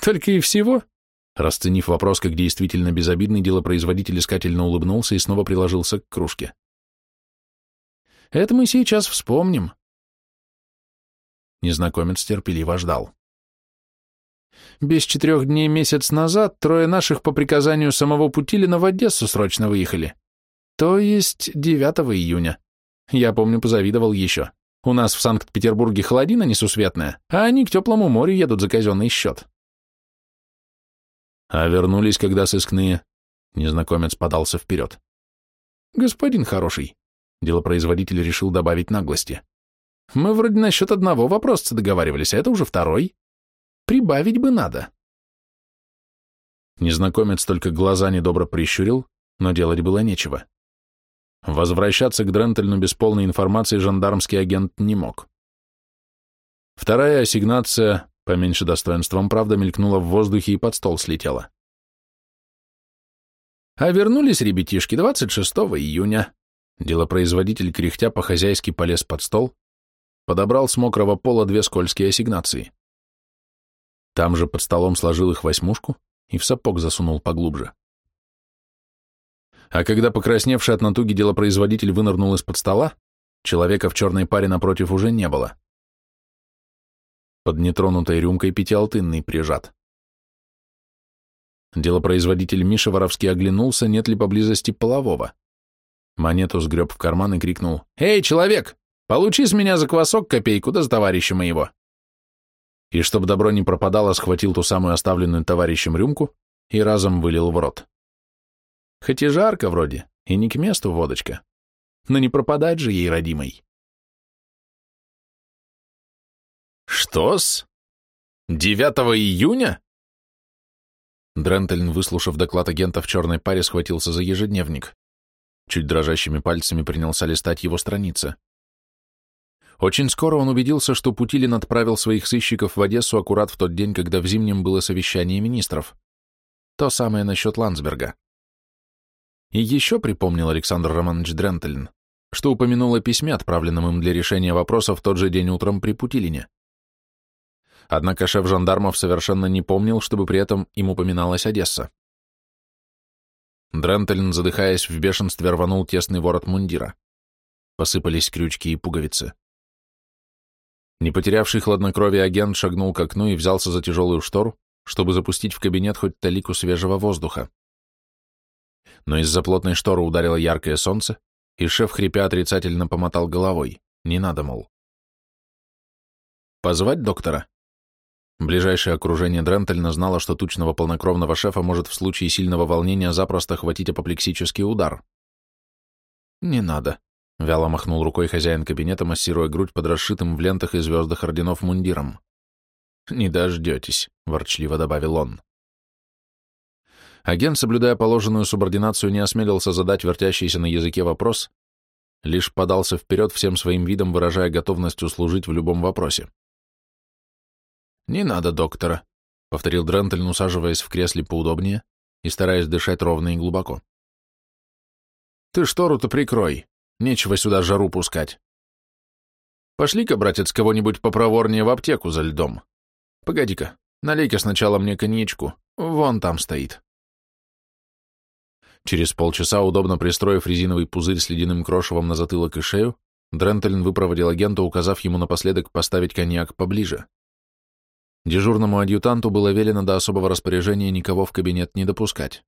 Speaker 1: Только и всего? Расценив вопрос как действительно безобидный, делопроизводитель искательно улыбнулся и снова приложился к кружке. Это мы сейчас вспомним. Незнакомец терпеливо ждал. Без четырех дней месяц назад трое наших по приказанию самого Путилина в Одессу срочно выехали. То есть 9 июня. Я помню, позавидовал еще. У нас в Санкт-Петербурге холодина несусветная, а они к теплому морю едут за казенный счет. А вернулись, когда сыскные. Незнакомец подался вперед. «Господин хороший», — делопроизводитель решил добавить наглости. «Мы вроде насчет одного вопроса договаривались, а это уже второй. Прибавить бы надо». Незнакомец только глаза недобро прищурил, но делать было нечего. Возвращаться к Дрентельну без полной информации жандармский агент не мог. Вторая ассигнация, поменьше достоинством, правда, мелькнула в воздухе и под стол слетела. А вернулись ребятишки 26 июня. Делопроизводитель кряхтя по-хозяйски полез под стол, подобрал с мокрого пола две скользкие ассигнации. Там же под столом сложил их восьмушку и в сапог засунул поглубже. А когда покрасневший от натуги делопроизводитель вынырнул из-под стола, человека в черной паре напротив уже не было. Под нетронутой рюмкой пятиалтынный прижат. Делопроизводитель Миша воровски оглянулся, нет ли поблизости полового. Монету сгреб в карман и крикнул «Эй, человек, получи с меня за квасок копейку, да с товарища моего!» И чтоб добро не пропадало, схватил ту самую оставленную товарищем рюмку и разом вылил в рот. Хоть и жарко вроде, и не к месту водочка, но не пропадать же ей, родимой. «Что-с? 9 июня?» Дрентельн, выслушав доклад агента в черной паре, схватился за ежедневник. Чуть дрожащими пальцами принялся листать его страницы. Очень скоро он убедился, что Путилин отправил своих сыщиков в Одессу аккурат в тот день, когда в Зимнем было совещание министров. То самое насчет Ландсберга. И еще припомнил Александр Романович Дрентельн, что упомянул о письме, отправленном им для решения вопроса в тот же день утром при Путилине. Однако шеф жандармов совершенно не помнил, чтобы при этом им упоминалась Одесса. Дрентельн, задыхаясь в бешенстве, рванул тесный ворот мундира. Посыпались крючки и пуговицы. Не потерявший хладнокровие агент шагнул к окну и взялся за тяжелую штору, чтобы запустить в кабинет хоть талику свежего воздуха. Но из-за плотной шторы ударило яркое солнце, и шеф, хрипя, отрицательно помотал головой. Не надо, мол. «Позвать доктора?» Ближайшее окружение Дрентельна знало, что тучного полнокровного шефа может в случае сильного волнения запросто хватить апоплексический удар. «Не надо», — вяло махнул рукой хозяин кабинета, массируя грудь под расшитым в лентах и звездах орденов мундиром. «Не дождетесь», — ворчливо добавил он. Агент, соблюдая положенную субординацию, не осмелился задать вертящийся на языке вопрос, лишь подался вперед всем своим видом, выражая готовность услужить в любом вопросе. «Не надо доктора», — повторил Дрентельн, усаживаясь в кресле поудобнее и стараясь дышать ровно и глубоко. «Ты штору-то прикрой, нечего сюда жару пускать. Пошли-ка, братец, кого-нибудь попроворнее в аптеку за льдом. Погоди-ка, налей-ка сначала мне коньячку, вон там стоит». Через полчаса, удобно пристроив резиновый пузырь с ледяным крошевом на затылок и шею, Дрентельн выпроводил агента, указав ему напоследок поставить коньяк поближе. Дежурному адъютанту было велено до особого распоряжения никого в кабинет не допускать.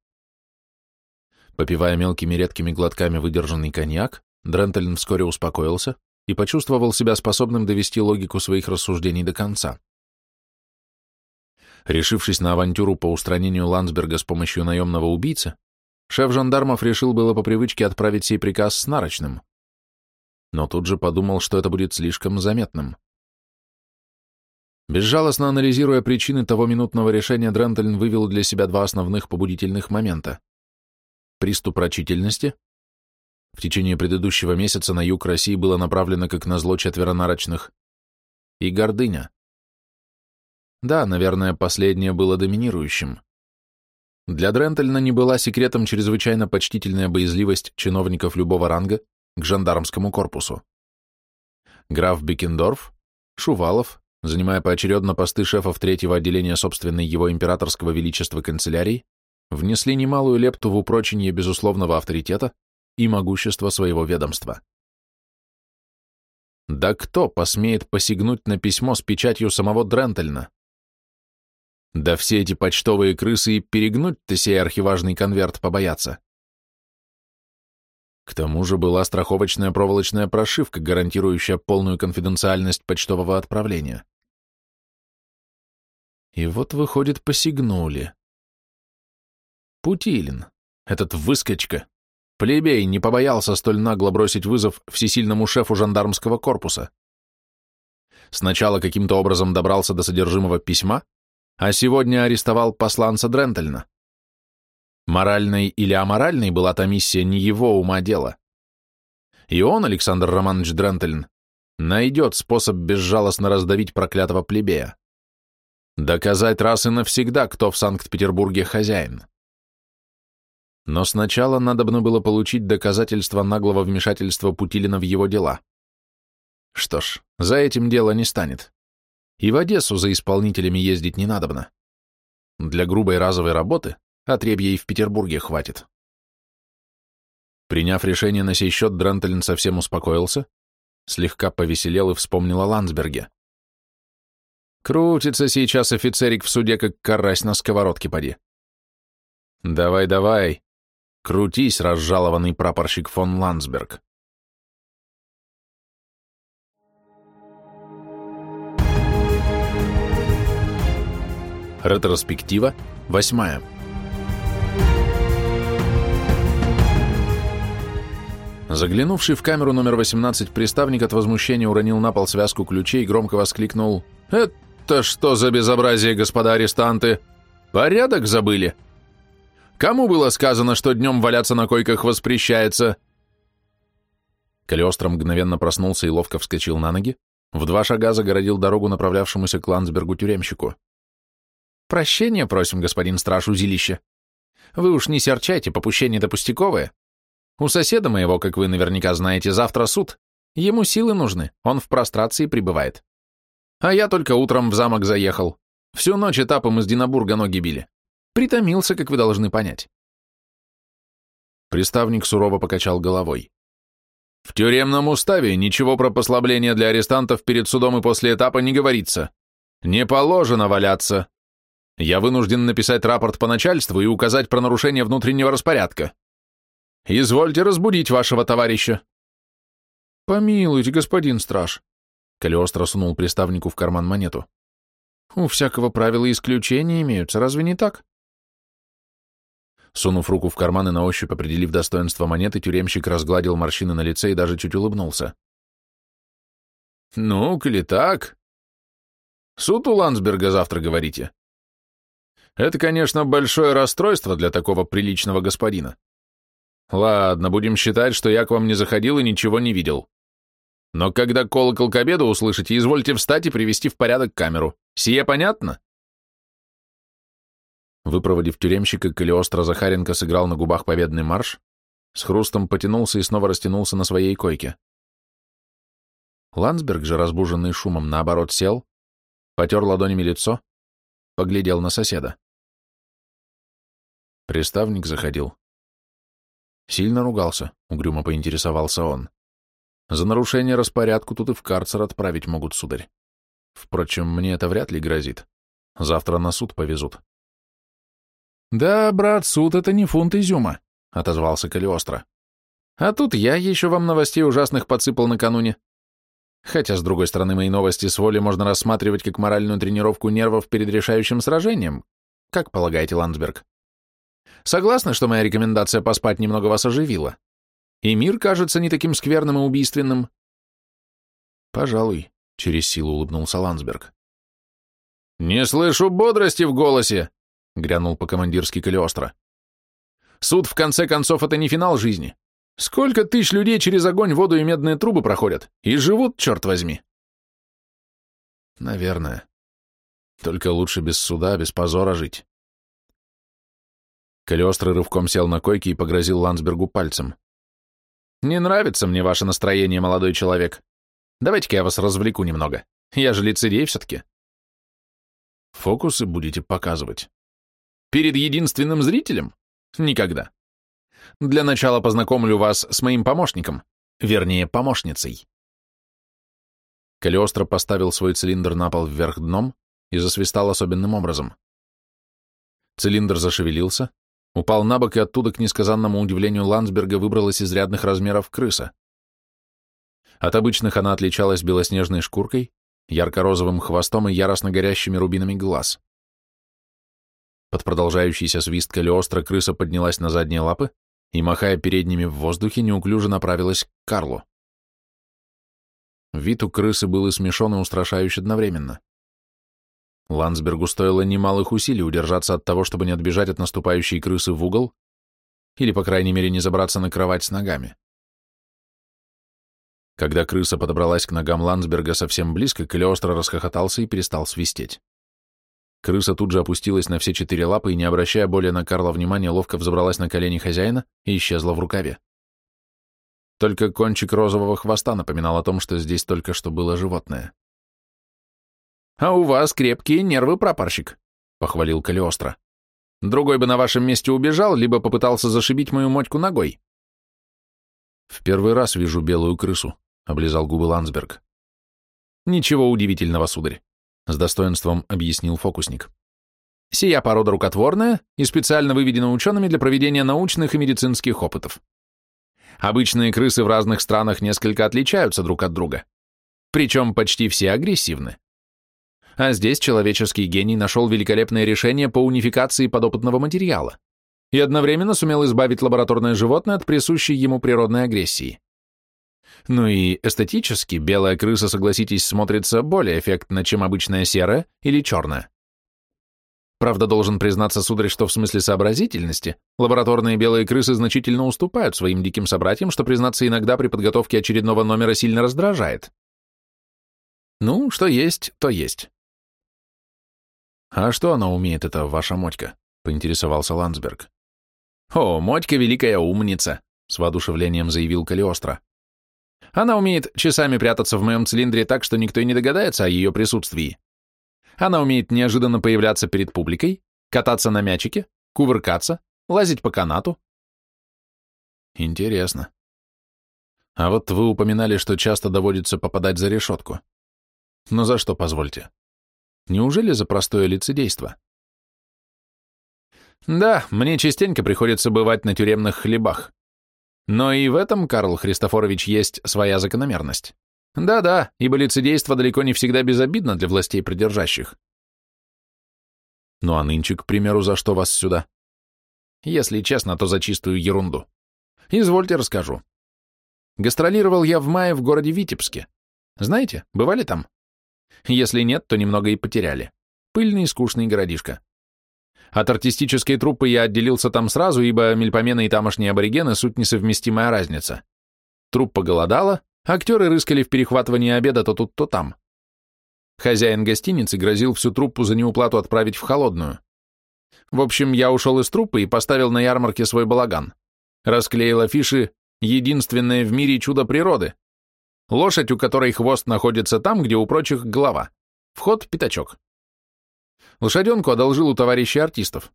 Speaker 1: Попивая мелкими редкими глотками выдержанный коньяк, Дрентельн вскоре успокоился и почувствовал себя способным довести логику своих рассуждений до конца. Решившись на авантюру по устранению Ландсберга с помощью наемного убийцы, шеф жандармов решил было по привычке отправить сей приказ с нарочным. Но тут же подумал, что это будет слишком заметным. Безжалостно анализируя причины того минутного решения, Дрентельн вывел для себя два основных побудительных момента. Приступ рачительности. В течение предыдущего месяца на юг России было направлено как назло четверо нарочных. И гордыня. Да, наверное, последнее было доминирующим. Для Дрентельна не была секретом чрезвычайно почтительная боязливость чиновников любого ранга к жандармскому корпусу. Граф Бекендорф, Шувалов, занимая поочередно посты шефов третьего отделения собственной его императорского величества канцелярии, внесли немалую лепту в упрочение безусловного авторитета и могущества своего ведомства. Да кто посмеет посягнуть на письмо с печатью самого Дрентельна? Да все эти почтовые крысы и перегнуть-то сей архиважный конверт побоятся. К тому же была страховочная проволочная прошивка, гарантирующая полную конфиденциальность почтового отправления. И вот, выходит, посигнули. Путилин. Этот выскочка, плебей, не побоялся столь нагло бросить вызов всесильному шефу жандармского корпуса. Сначала каким-то образом добрался до содержимого письма, а сегодня арестовал посланца Дрентельна. Моральной или аморальной была та миссия не его ума дело. И он, Александр Романович Дрентельн, найдет способ безжалостно раздавить проклятого плебея. Доказать раз и навсегда, кто в Санкт-Петербурге хозяин. Но сначала надобно было получить доказательства наглого вмешательства Путилина в его дела. Что ж, за этим дело не станет. И в Одессу за исполнителями ездить не надобно. Для грубой разовой работы отребья и в Петербурге хватит. Приняв решение на сей счет, Дрентельн совсем успокоился, слегка повеселел и вспомнил о Ландсберге. Крутится сейчас офицерик в суде, как карась на сковородке поди. Давай, давай, крутись, разжалованный прапорщик фон Ландсберг. Ретроспектива, восьмая. Заглянувший в камеру номер 18 приставник от возмущения уронил на пол связку ключей и громко воскликнул «Это что за безобразие, господа арестанты? Порядок забыли? Кому было сказано, что днем валяться на койках воспрещается?» Калиостро мгновенно проснулся и ловко вскочил на ноги, в два шага загородил дорогу направлявшемуся к Ландсбергу тюремщику. «Прощения просим, господин страж узилища. Вы уж не серчайте, попущение-то пустяковое. У соседа моего, как вы наверняка знаете, завтра суд. Ему силы нужны, он в прострации пребывает. А я только утром в замок заехал. Всю ночь этапом из Динабурга ноги били. Притомился, как вы должны понять. Приставник сурово покачал головой. В тюремном уставе ничего про послабление для арестантов перед судом и после этапа не говорится. Не положено валяться. Я вынужден написать рапорт по начальству и указать про нарушение внутреннего распорядка. Извольте разбудить вашего товарища. Помилуйте, господин страж. Калиостро сунул приставнику в карман монету. У всякого правила исключения имеются, разве не так? Сунув руку в карман и на ощупь определив достоинство монеты, тюремщик разгладил морщины на лице и даже чуть улыбнулся. «Ну, коли так...» «Суд у Ландсберга завтра, говорите?» «Это, конечно, большое расстройство для такого приличного господина. Ладно, будем считать, что я к вам не заходил и ничего не видел. Но когда колокол к обеду услышите, извольте встать и привести в порядок камеру. Сие понятно? Выпроводив тюремщика, Калиостро Захаренко сыграл на губах победный марш, с хрустом потянулся и снова растянулся на своей койке. Ландсберг же, разбуженный шумом, наоборот сел, потер ладонями лицо, поглядел на соседа. Приставник заходил. Сильно ругался, угрюмо поинтересовался он. За нарушение распорядку тут и в карцер отправить могут, сударь. Впрочем, мне это вряд ли грозит. Завтра на суд повезут. Да, брат, суд — это не фунт изюма, — отозвался Калиостро. А тут я еще вам новостей ужасных подсыпал накануне. Хотя, с другой стороны, мои новости с воли можно рассматривать как моральную тренировку нервов перед решающим сражением. Как полагаете, Ландсберг? Согласны, что моя рекомендация поспать немного вас оживила? И мир кажется не таким скверным и убийственным? Пожалуй, через силу улыбнулся Ландсберг. Не слышу бодрости в голосе, грянул по-командирски Калиостро. Суд, в конце концов, это не финал жизни. Сколько тысяч людей через огонь, воду и медные трубы проходят, и живут, черт возьми. Наверное. Только лучше без суда, без позора жить. Калиострый рывком сел на койке и погрозил Ландсбергу пальцем. «Не нравится мне ваше настроение, молодой человек. Давайте-ка я вас развлеку немного. Я же лицедей все-таки». «Фокусы будете показывать?» «Перед единственным зрителем? Никогда. Для начала познакомлю вас с моим помощником, вернее, помощницей». Калиостро поставил свой цилиндр на пол вверх дном и засвистал особенным образом. Цилиндр зашевелился, Упал на бок, и оттуда, к несказанному удивлению Ландсберга, выбралась изрядных размеров крыса. От обычных она отличалась белоснежной шкуркой, ярко-розовым хвостом и яростно горящими рубинами глаз. Под продолжающийся свист Калиостро крыса поднялась на задние лапы и, махая передними в воздухе, неуклюже направилась к Карлу. Вид у крысы был и смешон, и устрашающий одновременно. Ландсбергу стоило немалых усилий удержаться от того, чтобы не отбежать от наступающей крысы в угол или, по крайней мере, не забраться на кровать с ногами. Когда крыса подобралась к ногам Ландсберга совсем близко, Калиостро расхохотался и перестал свистеть. Крыса тут же опустилась на все четыре лапы и, не обращая более на Карла внимания, ловко взобралась на колени хозяина и исчезла в рукаве. Только кончик розового хвоста напоминал о том, что здесь только что было животное. «А у вас крепкие нервы, прапорщик», — похвалил Калиостро. «Другой бы на вашем месте убежал, либо попытался зашибить мою мотьку ногой». «В первый раз вижу белую крысу», — облизал губы Ландсберг.
Speaker 2: «Ничего удивительного, сударь», — с достоинством объяснил фокусник. «Сия порода рукотворная и специально выведена учеными для проведения научных и медицинских опытов. Обычные крысы в разных странах несколько отличаются друг от друга, причем почти все агрессивны. А здесь человеческий гений нашел великолепное решение по унификации подопытного материала и одновременно сумел избавить лабораторное животное от присущей ему природной агрессии. Ну и эстетически белая крыса, согласитесь, смотрится более эффектно, чем обычная серая или черная. Правда, должен признаться, сударь, что в смысле сообразительности лабораторные белые крысы значительно уступают своим диким собратьям, что, признаться, иногда при подготовке очередного номера сильно раздражает. Ну, что есть, то есть.
Speaker 1: «А что она умеет, эта ваша мотька?» — поинтересовался Ландсберг.
Speaker 2: «О, мотька — великая умница», — с воодушевлением заявил Калиостро. «Она умеет часами прятаться в моем цилиндре так, что никто и не догадается о ее присутствии. Она умеет неожиданно появляться перед публикой, кататься на мячике, кувыркаться, лазить по канату».
Speaker 1: «Интересно. А вот вы упоминали, что часто доводится попадать за решетку. Но за что, позвольте?» Неужели за простое лицедейство?
Speaker 2: Да, мне частенько приходится бывать на тюремных хлебах. Но и в этом, Карл Христофорович, есть своя закономерность. Да-да, ибо лицедейство далеко не всегда безобидно для властей придержащих.
Speaker 1: Ну а нынче, к примеру, за что вас сюда?
Speaker 2: Если честно, то за чистую ерунду. Извольте расскажу. Гастролировал я в мае в городе Витебске. Знаете, бывали там? Если нет, то немного и потеряли. Пыльный и скучный городишко. От артистической труппы я отделился там сразу, ибо мельпомены и тамошние аборигены — суть несовместимая разница. Труппа голодала, актеры рыскали в перехватывании обеда то тут, то там. Хозяин гостиницы грозил всю труппу за неуплату отправить в холодную. В общем, я ушел из труппы и поставил на ярмарке свой балаган. Расклеил афиши «Единственное в мире чудо природы», Лошадь, у которой хвост находится там, где у прочих голова. Вход – пятачок. Лошаденку одолжил у товарищей артистов.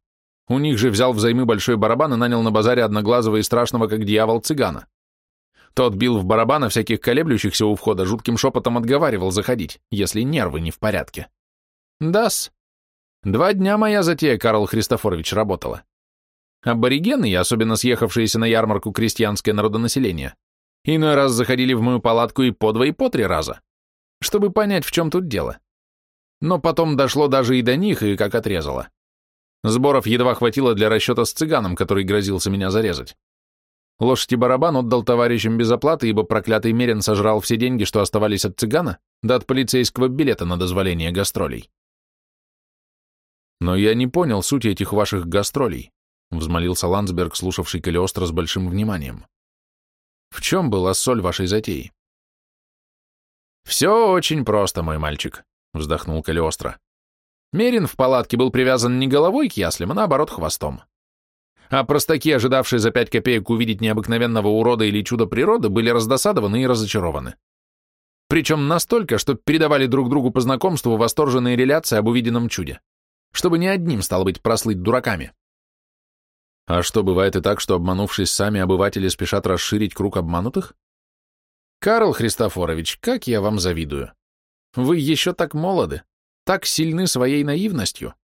Speaker 2: У них же взял взаймы большой барабан и нанял на базаре одноглазого и страшного, как дьявол, цыгана. Тот бил в барабана всяких колеблющихся у входа, жутким шепотом отговаривал заходить, если нервы не в порядке. Дас. Два дня моя затея, Карл Христофорович, работала. Аборигены, особенно съехавшиеся на ярмарку крестьянское народонаселение, Иной раз заходили в мою палатку и по два, и по три раза, чтобы понять, в чем тут дело. Но потом дошло даже и до них, и как отрезало. Сборов едва хватило для расчета с цыганом, который грозился меня зарезать. Лошадь и барабан отдал товарищам без оплаты, ибо проклятый Мерин сожрал все деньги, что оставались от цыгана, да от полицейского билета на дозволение гастролей.
Speaker 1: «Но я не понял сути этих ваших гастролей», — взмолился Ландсберг, слушавший Калиостро с большим вниманием. В чем была соль вашей затеи?
Speaker 2: Все очень просто, мой мальчик, вздохнул Калиостро. Мерин в палатке был привязан не головой к яслям, а наоборот хвостом. А простаки, ожидавшие за пять копеек увидеть необыкновенного урода или чудо природы, были раздосадованы и разочарованы. Причем настолько, что передавали друг другу по знакомству восторженные реляции об увиденном чуде, чтобы ни одним, стало быть, прослыть дураками.
Speaker 1: А что, бывает и так, что, обманувшись сами, обыватели спешат расширить круг обманутых?
Speaker 2: Карл Христофорович, как я вам завидую. Вы еще так молоды, так сильны своей наивностью.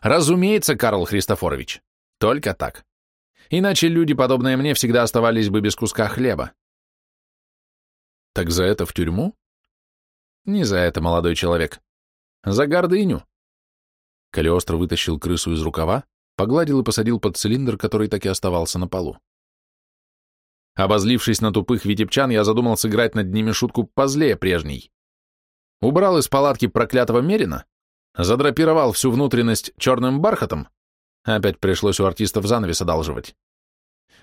Speaker 2: Разумеется, Карл Христофорович, только так. Иначе люди, подобные мне, всегда оставались бы без куска хлеба.
Speaker 1: Так за это в тюрьму?
Speaker 2: Не за это, молодой человек. За гордыню.
Speaker 1: Калиостро вытащил крысу из рукава, погладил и посадил под цилиндр, который так и оставался на полу.
Speaker 2: Обозлившись на тупых витебчан, я задумал сыграть над ними шутку позлее прежней. Убрал из палатки проклятого Мерина, задрапировал всю внутренность черным бархатом, опять пришлось у артистов занавес одалживать.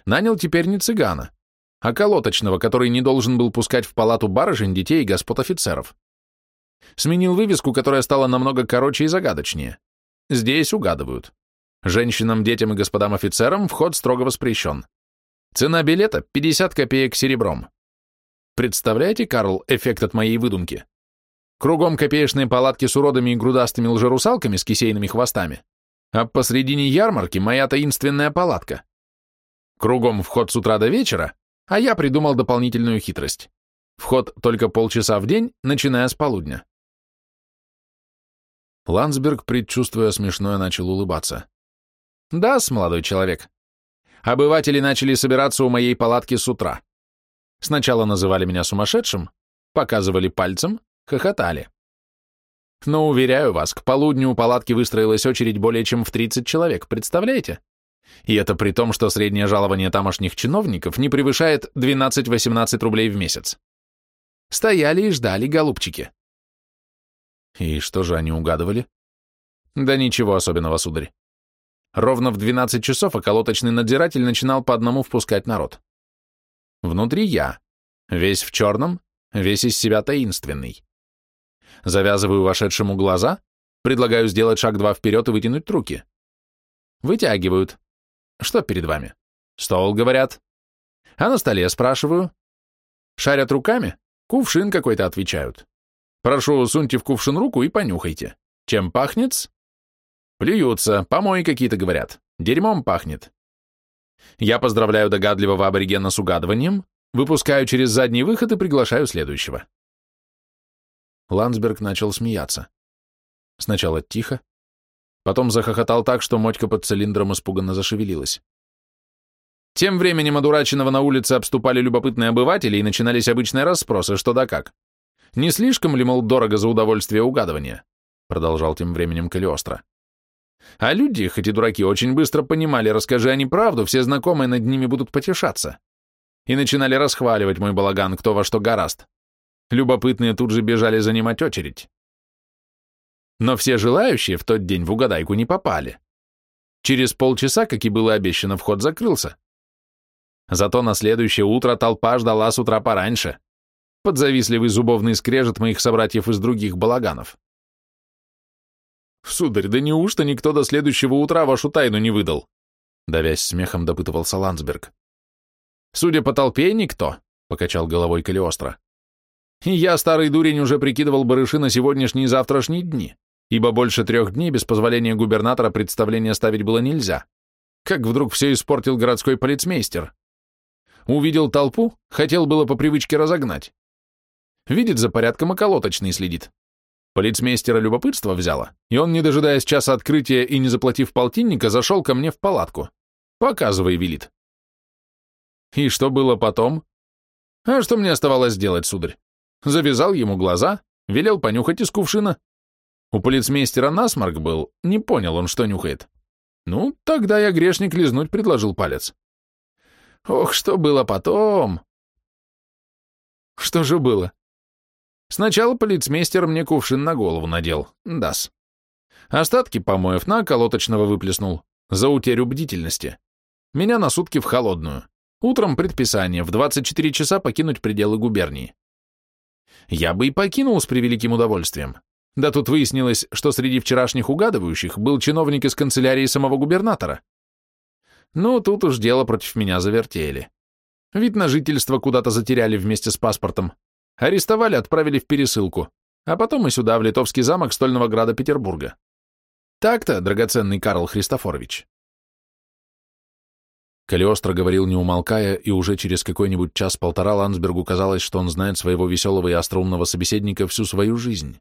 Speaker 2: Нанял теперь не цыгана, а колоточного, который не должен был пускать в палату барышень, детей и господ офицеров. Сменил вывеску, которая стала намного короче и загадочнее. Здесь угадывают. Женщинам, детям и господам офицерам вход строго воспрещен. Цена билета — 50 копеек серебром. Представляете, Карл, эффект от моей выдумки? Кругом копеечные палатки с уродами и грудастыми лжерусалками с кисейными хвостами, а посредине ярмарки моя таинственная палатка. Кругом вход с утра до вечера, а я придумал дополнительную хитрость. Вход только полчаса в день, начиная с полудня.
Speaker 1: Ландсберг, предчувствуя смешное, начал улыбаться.
Speaker 2: Да молодой человек. Обыватели начали собираться у моей палатки с утра. Сначала называли меня сумасшедшим, показывали пальцем, хохотали. Но, уверяю вас, к полудню у палатки выстроилась очередь более чем в 30 человек, представляете? И это при том, что среднее жалование тамошних чиновников не превышает 12-18 рублей в месяц. Стояли и ждали, голубчики.
Speaker 1: И что же они угадывали?
Speaker 2: Да ничего особенного, сударь. Ровно в 12 часов околоточный надзиратель начинал по одному впускать народ. Внутри я, весь в черном, весь из себя таинственный. Завязываю вошедшему глаза, предлагаю сделать шаг два вперед и вытянуть руки. Вытягивают. Что перед вами? Стол, говорят. А на столе спрашиваю. Шарят руками? Кувшин какой-то отвечают. Прошу, суньте в кувшин руку и понюхайте. Чем пахнет? Плюются, помои какие-то говорят. Дерьмом пахнет. Я поздравляю догадливого аборигена с угадыванием, выпускаю через задний выход и приглашаю следующего.
Speaker 1: Ландсберг начал смеяться. Сначала тихо,
Speaker 2: потом захохотал так, что мочка под цилиндром испуганно зашевелилась. Тем временем одураченного на улице обступали любопытные обыватели и начинались обычные расспросы, что да как. Не слишком ли, мол, дорого за удовольствие угадывания? Продолжал тем временем Калиостро. А люди, хоть и дураки, очень быстро понимали, расскажи они правду, все знакомые над ними будут потешаться. И начинали расхваливать мой балаган, кто во что гораст. Любопытные тут же бежали занимать очередь. Но все желающие в тот день в угадайку не попали. Через полчаса, как и было обещано, вход закрылся. Зато на следующее утро толпа ждала с утра пораньше. Под завистливый зубовный скрежет моих собратьев из других балаганов. «Сударь, да неужто никто до следующего утра вашу тайну не выдал?» Давясь смехом, допытывался Ландсберг. «Судя по толпе, никто», — покачал головой Калиостро. «И я, старый дурень, уже прикидывал барыши на сегодняшние и завтрашние дни, ибо больше трех дней без позволения губернатора представление ставить было нельзя. Как вдруг все испортил городской полицмейстер. Увидел толпу, хотел было по привычке разогнать. Видит за порядком околоточный следит. Полицмейстера любопытство взяло, и он, не дожидаясь часа открытия и не заплатив полтинника, зашел ко мне в палатку. Показывай, велит. И что было потом? А что мне оставалось делать, сударь? Завязал ему глаза, велел понюхать из кувшина. У полицмейстера насморк был, не понял он, что нюхает. Ну, тогда я грешник лизнуть предложил палец. Ох, что было потом? Что же было? Сначала полицмейстер мне кувшин на голову надел, дас. Остатки помоев на колоточного выплеснул, за утерю бдительности. Меня на сутки в холодную. Утром предписание в 24 часа покинуть пределы губернии. Я бы и покинул с превеликим удовольствием. Да тут выяснилось, что среди вчерашних угадывающих был чиновник из канцелярии самого губернатора. Ну, тут уж дело против меня завертели. Вид на жительство куда-то затеряли вместе с паспортом, Арестовали, отправили в пересылку, а потом и сюда, в Литовский замок Стольного Града Петербурга. Так-то, драгоценный Карл Христофорович.
Speaker 1: Калиостро говорил не умолкая, и уже через какой-нибудь час-полтора Ландсбергу казалось, что он знает своего веселого и остроумного собеседника всю свою жизнь.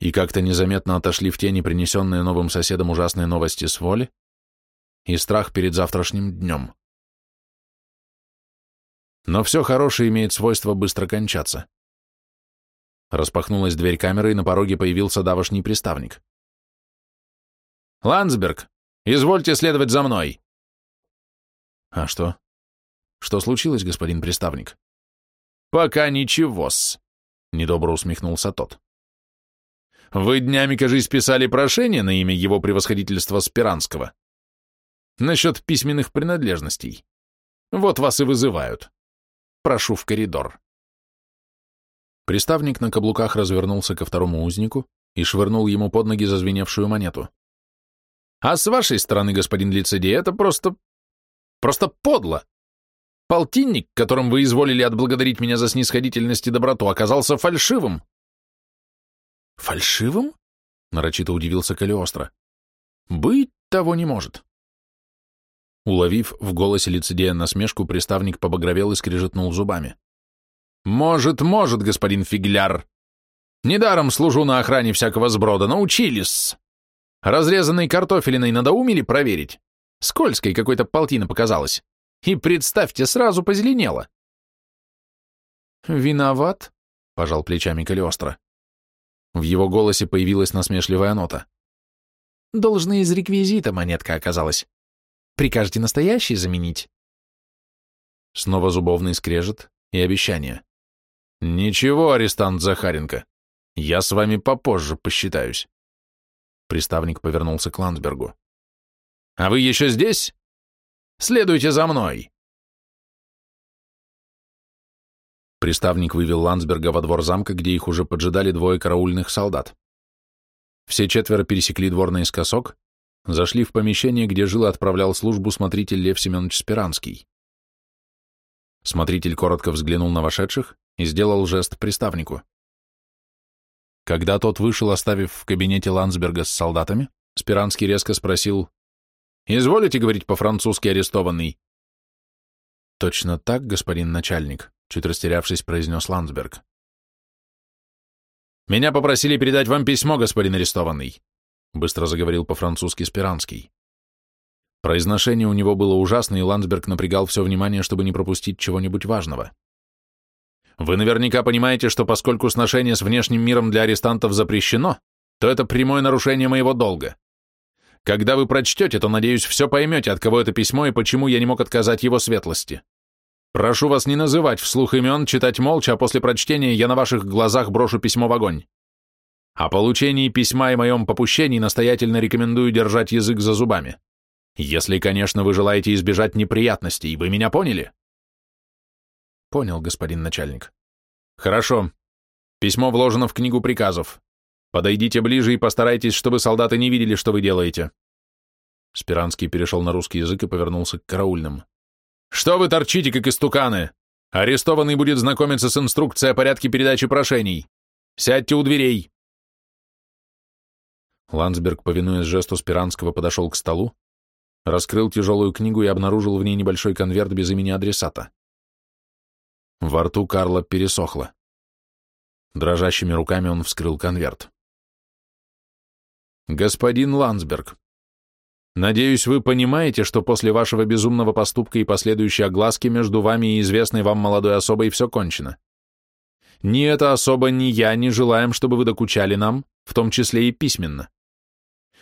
Speaker 1: И как-то незаметно отошли в тени принесенные новым соседом ужасные новости с воли и страх перед завтрашним днем. Но все хорошее имеет свойство быстро кончаться. Распахнулась дверь камеры, и на пороге появился давошний приставник.
Speaker 2: Ландсберг, извольте следовать за мной.
Speaker 1: А что? Что случилось, господин приставник?
Speaker 2: Пока ничего-с, недобро усмехнулся тот. Вы днями, кажись, писали прошение на имя его превосходительства Спиранского. Насчет письменных принадлежностей. Вот вас и вызывают. Прошу в коридор.
Speaker 1: Приставник на каблуках развернулся ко второму узнику и швырнул ему под ноги зазвеневшую монету.
Speaker 2: А с вашей стороны, господин лицедей, это просто... просто подло. Полтинник, которым вы изволили отблагодарить меня за снисходительность и доброту, оказался фальшивым.
Speaker 1: Фальшивым? Нарочито удивился Калиостро. Быть того не может. Уловив в голосе лицедея насмешку, приставник побагровел и скрежетнул зубами.
Speaker 2: «Может, может, господин Фигляр. Недаром служу на охране всякого сброда, научились. Разрезанной картофелиной надоумили проверить. Скользкой какой-то полтина показалось. И, представьте, сразу позеленело».
Speaker 1: «Виноват?» — пожал плечами Калиостро. В его голосе появилась насмешливая нота.
Speaker 2: «Должны из реквизита монетка оказалась. Прикажете настоящий заменить?»
Speaker 1: Снова зубовный скрежет и обещание.
Speaker 2: «Ничего, арестант Захаренко, я с вами попозже посчитаюсь».
Speaker 1: Приставник повернулся к Ландсбергу.
Speaker 2: «А вы еще здесь? Следуйте за мной!»
Speaker 1: Приставник вывел Ландсберга во двор замка, где их уже поджидали двое караульных солдат. Все четверо пересекли двор наискосок, зашли в помещение, где жил и отправлял службу смотритель Лев Семенович Спиранский. Смотритель коротко взглянул на вошедших и сделал жест приставнику. Когда тот вышел, оставив в кабинете Ландсберга с солдатами, Спиранский резко спросил, «Изволите говорить по-французски, арестованный?» «Точно так, господин начальник», Чуть растерявшись, произнес Ландсберг.
Speaker 2: «Меня попросили передать вам письмо, господин арестованный»,
Speaker 1: быстро заговорил по-французски Спиранский. Произношение у него было ужасное, и Ландсберг напрягал все внимание, чтобы не пропустить чего-нибудь важного.
Speaker 2: «Вы наверняка понимаете, что поскольку сношение с внешним миром для арестантов запрещено, то это прямое нарушение моего долга. Когда вы прочтете, то, надеюсь, все поймете, от кого это письмо и почему я не мог отказать его светлости. Прошу вас не называть вслух имен, читать молча, а после прочтения я на ваших глазах брошу письмо в огонь. О получении письма и моем попущении настоятельно рекомендую держать язык за зубами. Если, конечно, вы желаете избежать неприятностей, вы меня поняли?
Speaker 1: Понял, господин начальник.
Speaker 2: Хорошо. Письмо вложено в книгу приказов. Подойдите ближе и постарайтесь, чтобы солдаты не видели, что вы делаете.
Speaker 1: Спиранский перешел на русский язык и повернулся к караульным.
Speaker 2: «Что вы торчите, как истуканы? Арестованный будет знакомиться с инструкцией о порядке передачи прошений. Сядьте у дверей».
Speaker 1: Ландсберг, повинуясь жесту Спиранского, подошел к столу, раскрыл тяжелую книгу и обнаружил в ней небольшой конверт без имени адресата. Во рту Карла пересохло. Дрожащими руками он вскрыл конверт.
Speaker 2: «Господин Ландсберг, Надеюсь, вы понимаете, что после вашего безумного поступка и последующей огласки между вами и известной вам молодой особой все кончено. Ни эта особа, ни я не желаем, чтобы вы докучали нам, в том числе и письменно.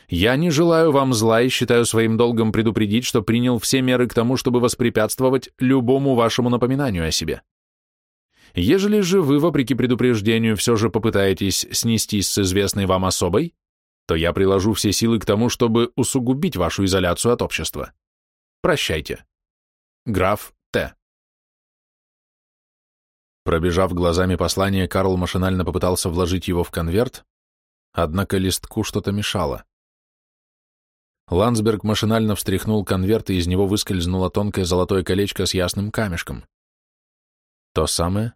Speaker 2: Я не желаю вам зла и считаю своим долгом предупредить, что принял все меры к тому, чтобы воспрепятствовать любому вашему напоминанию о себе. Ежели же вы, вопреки предупреждению, все же попытаетесь снестись с известной вам особой, то я приложу все силы к тому, чтобы усугубить вашу изоляцию от общества. Прощайте. Граф Т.
Speaker 1: Пробежав глазами послание, Карл машинально попытался вложить его в конверт, однако листку что-то мешало. Ландсберг машинально встряхнул конверт, и из него выскользнуло тонкое золотое колечко с ясным камешком. То самое,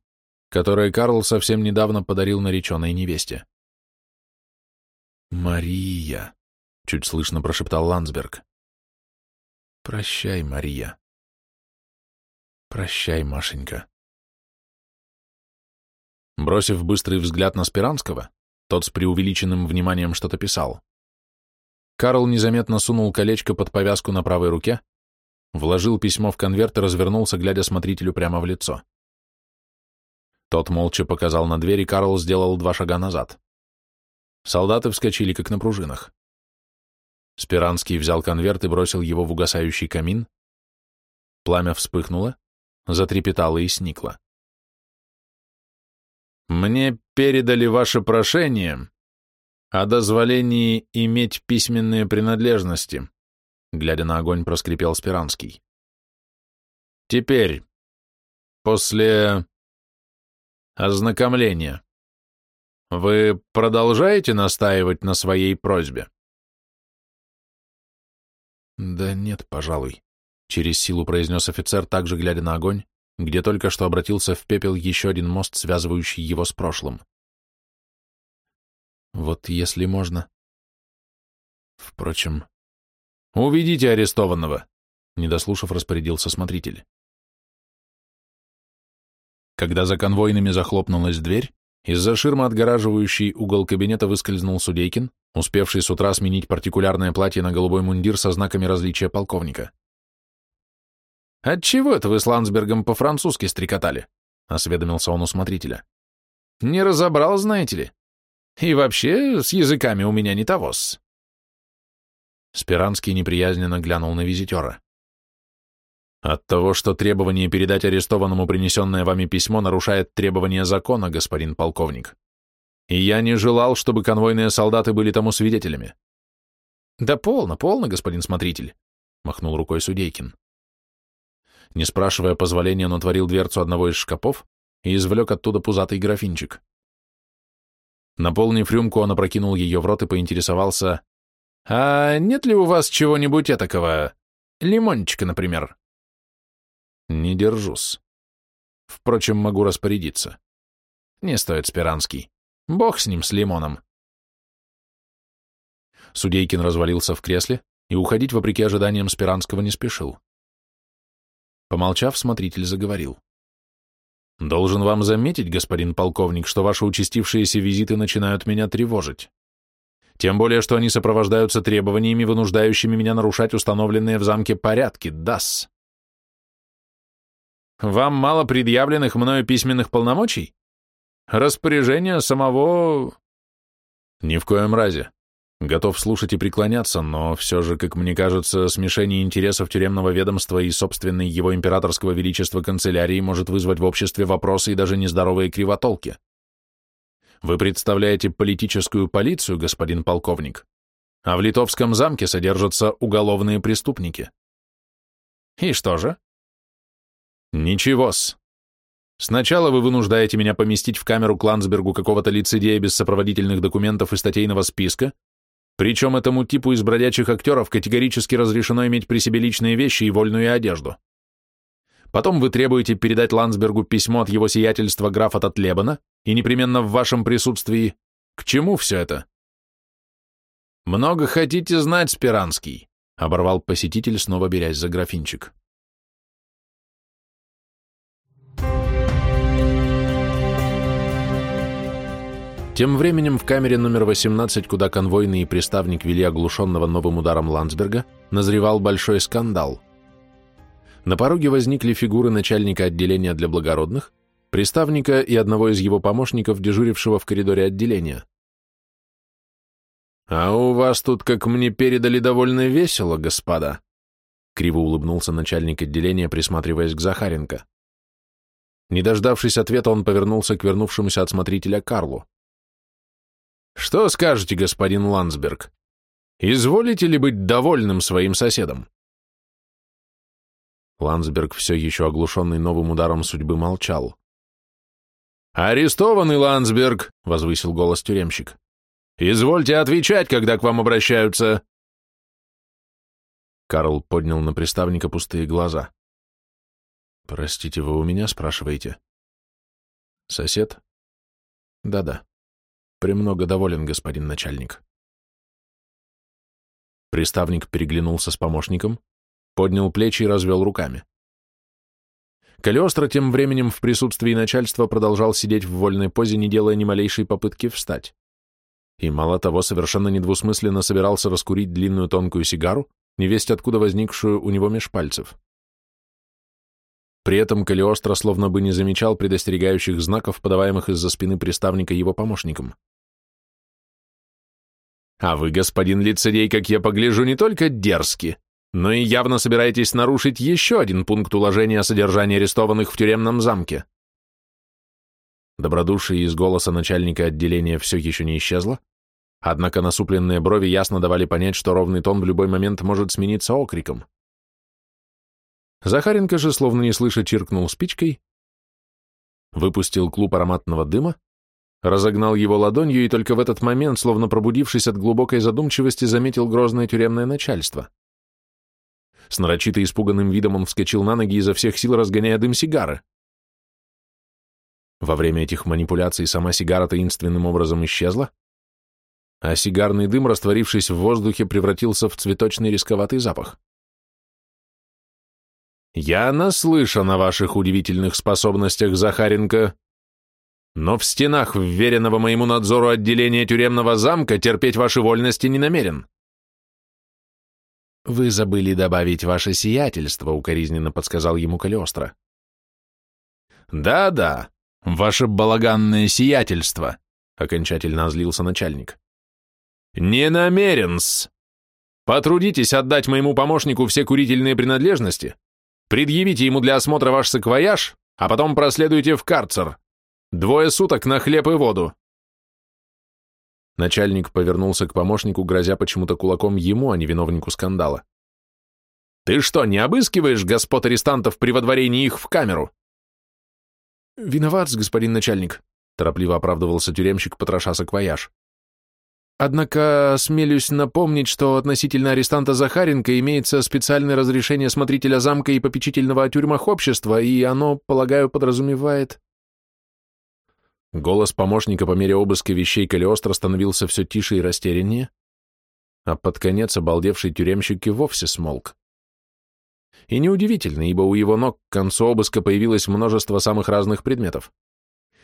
Speaker 1: которое Карл совсем недавно подарил нареченной невесте. «Мария!» — чуть слышно прошептал Ландсберг. «Прощай, Мария. Прощай, Машенька». Бросив быстрый взгляд на Спиранского, тот с преувеличенным вниманием что-то писал. Карл незаметно сунул колечко под повязку на правой руке, вложил письмо в конверт и развернулся, глядя смотрителю прямо в лицо. Тот молча показал на дверь, и Карл сделал два шага назад. Солдаты вскочили, как на пружинах. Спиранский взял конверт и бросил его в угасающий камин. Пламя вспыхнуло, затрепетало и сникло. «Мне передали ваше прошение о дозволении иметь письменные принадлежности», глядя на огонь, проскрипел Спиранский. «Теперь, после ознакомления, вы продолжаете настаивать на своей просьбе?»
Speaker 2: «Да нет, пожалуй», — через силу произнес офицер, также глядя на огонь, где только что обратился в пепел еще один мост, связывающий его с прошлым. «Вот если можно...» Впрочем...
Speaker 1: «Уведите арестованного!» — недослушав, распорядился смотритель. Когда за конвойными захлопнулась дверь, из-за ширмы, отгораживающей угол кабинета, выскользнул Судейкин, успевший с утра сменить партикулярное платье на голубой мундир со знаками различия полковника. «Отчего это вы с Ландсбергом по-французски стрекотали?» — осведомился он у смотрителя. «Не разобрал, знаете ли? И вообще, с языками у меня не того-с».
Speaker 2: Спиранский неприязненно глянул на визитера.
Speaker 1: От того, что требование передать арестованному принесенное вами письмо нарушает требования закона, господин полковник. И я не желал, чтобы конвойные солдаты были тому свидетелями.
Speaker 2: Да полно, полно, господин смотритель, махнул рукой Судейкин.
Speaker 1: Не спрашивая позволения, он отворил дверцу одного из шкафов и извлек оттуда пузатый графинчик. Наполнив рюмку, он опрокинул ее в рот и поинтересовался, «А нет ли у вас чего-нибудь этакого? Лимончика, например?» Не держусь. Впрочем, могу распорядиться. Не стоит, Спиранский. Бог с ним, с лимоном. Судейкин развалился в кресле и уходить, вопреки ожиданиям Спиранского, не спешил. Помолчав, смотритель заговорил. «Должен вам заметить, господин полковник, что ваши участившиеся визиты начинают меня тревожить. Тем более, что они сопровождаются требованиями, вынуждающими меня нарушать установленные в замке порядки, ДАС. Вам мало предъявленных мною письменных полномочий? Распоряжение самого... Ни в коем разе. Готов слушать и преклоняться, но все же, как мне кажется, смешение интересов тюремного ведомства и собственной его императорского величества канцелярии может вызвать в обществе вопросы и даже нездоровые кривотолки. Вы представляете политическую полицию, господин полковник, а в Литовском замке содержатся уголовные преступники. И что же? Ничего-с. Сначала вы вынуждаете меня поместить в камеру к Ландсбергу какого-то лицедея без сопроводительных документов и статейного списка, причем этому типу из бродячих актеров категорически разрешено иметь при себе личные вещи и вольную одежду. Потом вы требуете передать Ландсбергу письмо от его сиятельства графа Татлебана, и непременно в вашем присутствии. К чему все это? Много хотите знать, Спиранский, оборвал посетитель, снова берясь за графинчик. Тем временем в камере номер 18, куда конвойный и приставник вели оглушенного новым ударом Ландсберга, назревал большой скандал. На пороге возникли фигуры начальника отделения для благородных, приставника и одного из его помощников, дежурившего в коридоре отделения. «А у вас тут, как мне передали, довольно весело, господа», криво улыбнулся начальник отделения, присматриваясь к Захаренко. Не дождавшись ответа, он повернулся к вернувшемуся от смотрителя Карлу. Что скажете, господин Ландсберг? Изволите ли быть довольным своим соседом? Ландсберг, все еще оглушенный новым ударом судьбы, молчал. «Арестованный Ландсберг!» — возвысил голос тюремщик. «Извольте отвечать, когда к вам обращаются!» Карл поднял на приставника пустые глаза. «Простите, вы у меня спрашиваете?» «Сосед?» «Да-да. Премного доволен, господин начальник. Приставник переглянулся с помощником, поднял плечи и развел руками. Калиостро тем временем в присутствии начальства продолжал сидеть в вольной позе, не делая ни малейшей попытки встать. И мало того, совершенно недвусмысленно собирался раскурить длинную тонкую сигару, невесть откуда возникшую у него меж пальцев. При этом Калиостро словно бы не замечал предостерегающих знаков, подаваемых из-за спины приставника его помощникам.
Speaker 2: А вы, господин лицедей, как я погляжу, не только дерзки, но и явно собираетесь нарушить еще один пункт уложения о содержании арестованных в тюремном замке. Добродушие из голоса начальника отделения все еще не исчезло, однако насупленные брови ясно давали понять, что ровный тон в любой момент может смениться окриком. Захаренко же, словно не слыша, чиркнул спичкой, выпустил клуб ароматного дыма, разогнал его ладонью и только в этот момент, словно пробудившись от глубокой задумчивости, заметил грозное тюремное начальство. С нарочито испуганным видом он вскочил на ноги изо всех сил, разгоняя дым сигары. Во время этих манипуляций сама сигара таинственным образом исчезла, а сигарный дым, растворившись в воздухе, превратился в цветочный рисковатый запах. «Я наслышан о ваших удивительных способностях, Захаренко, но в стенах вверенного моему надзору отделения тюремного замка терпеть ваши вольности не намерен». «Вы забыли добавить ваше сиятельство», — укоризненно подсказал ему Калиостро. «Да-да, ваше балаганное сиятельство», — окончательно озлился начальник. «Не намерен-с. Потрудитесь отдать моему помощнику все курительные принадлежности, предъявите ему для осмотра ваш саквояж, а потом проследуйте в карцер. Двое суток на хлеб и воду. Начальник повернулся к помощнику, грозя почему-то кулаком ему, а не виновнику скандала. «Ты что, не обыскиваешь господ арестантов при водворении их в камеру?»
Speaker 3: «Виноват, господин начальник», — торопливо оправдывался тюремщик, потроша саквояж. «Однако смелюсь напомнить, что относительно арестанта Захаренко имеется специальное разрешение смотрителя замка и попечительного о тюрьмах общества, и оно, полагаю, подразумевает...»
Speaker 2: Голос помощника по мере обыска вещей Калиостро становился все тише и растеряннее, а под конец обалдевший тюремщик и вовсе смолк. И неудивительно, ибо у его ног к концу обыска появилось множество самых разных предметов.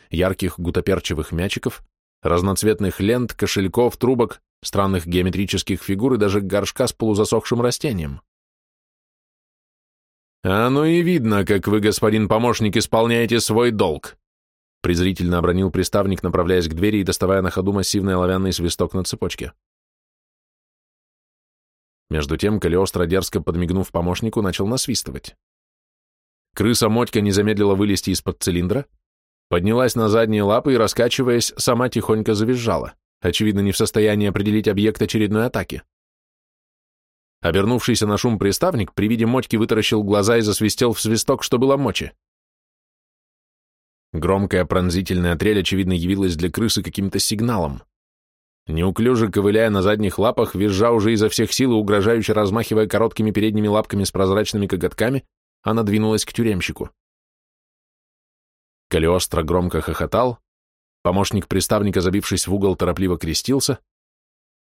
Speaker 2: Ярких гутоперчивых мячиков, разноцветных лент, кошельков, трубок, странных геометрических фигур и даже горшка с полузасохшим растением. «А ну и видно, как вы, господин помощник, исполняете свой долг», презрительно обронил приставник, направляясь к двери и доставая на ходу массивный оловянный свисток на цепочке. Между тем Калиостро, дерзко подмигнув помощнику, начал насвистывать. Крыса-мотька не замедлила вылезти из-под цилиндра, поднялась на задние лапы и, раскачиваясь, сама тихонько завизжала, очевидно, не в состоянии определить объект очередной атаки. Обернувшийся на шум приставник при виде мотьки вытаращил глаза и засвистел в свисток, что было мочи. Громкая пронзительная трель, очевидно, явилась для крысы каким-то сигналом. Неуклюже ковыляя на задних лапах, визжа уже изо всех сил и угрожающе размахивая короткими передними лапками с прозрачными коготками, она двинулась к тюремщику. Калиостро громко хохотал, помощник приставника, забившись в угол, торопливо крестился,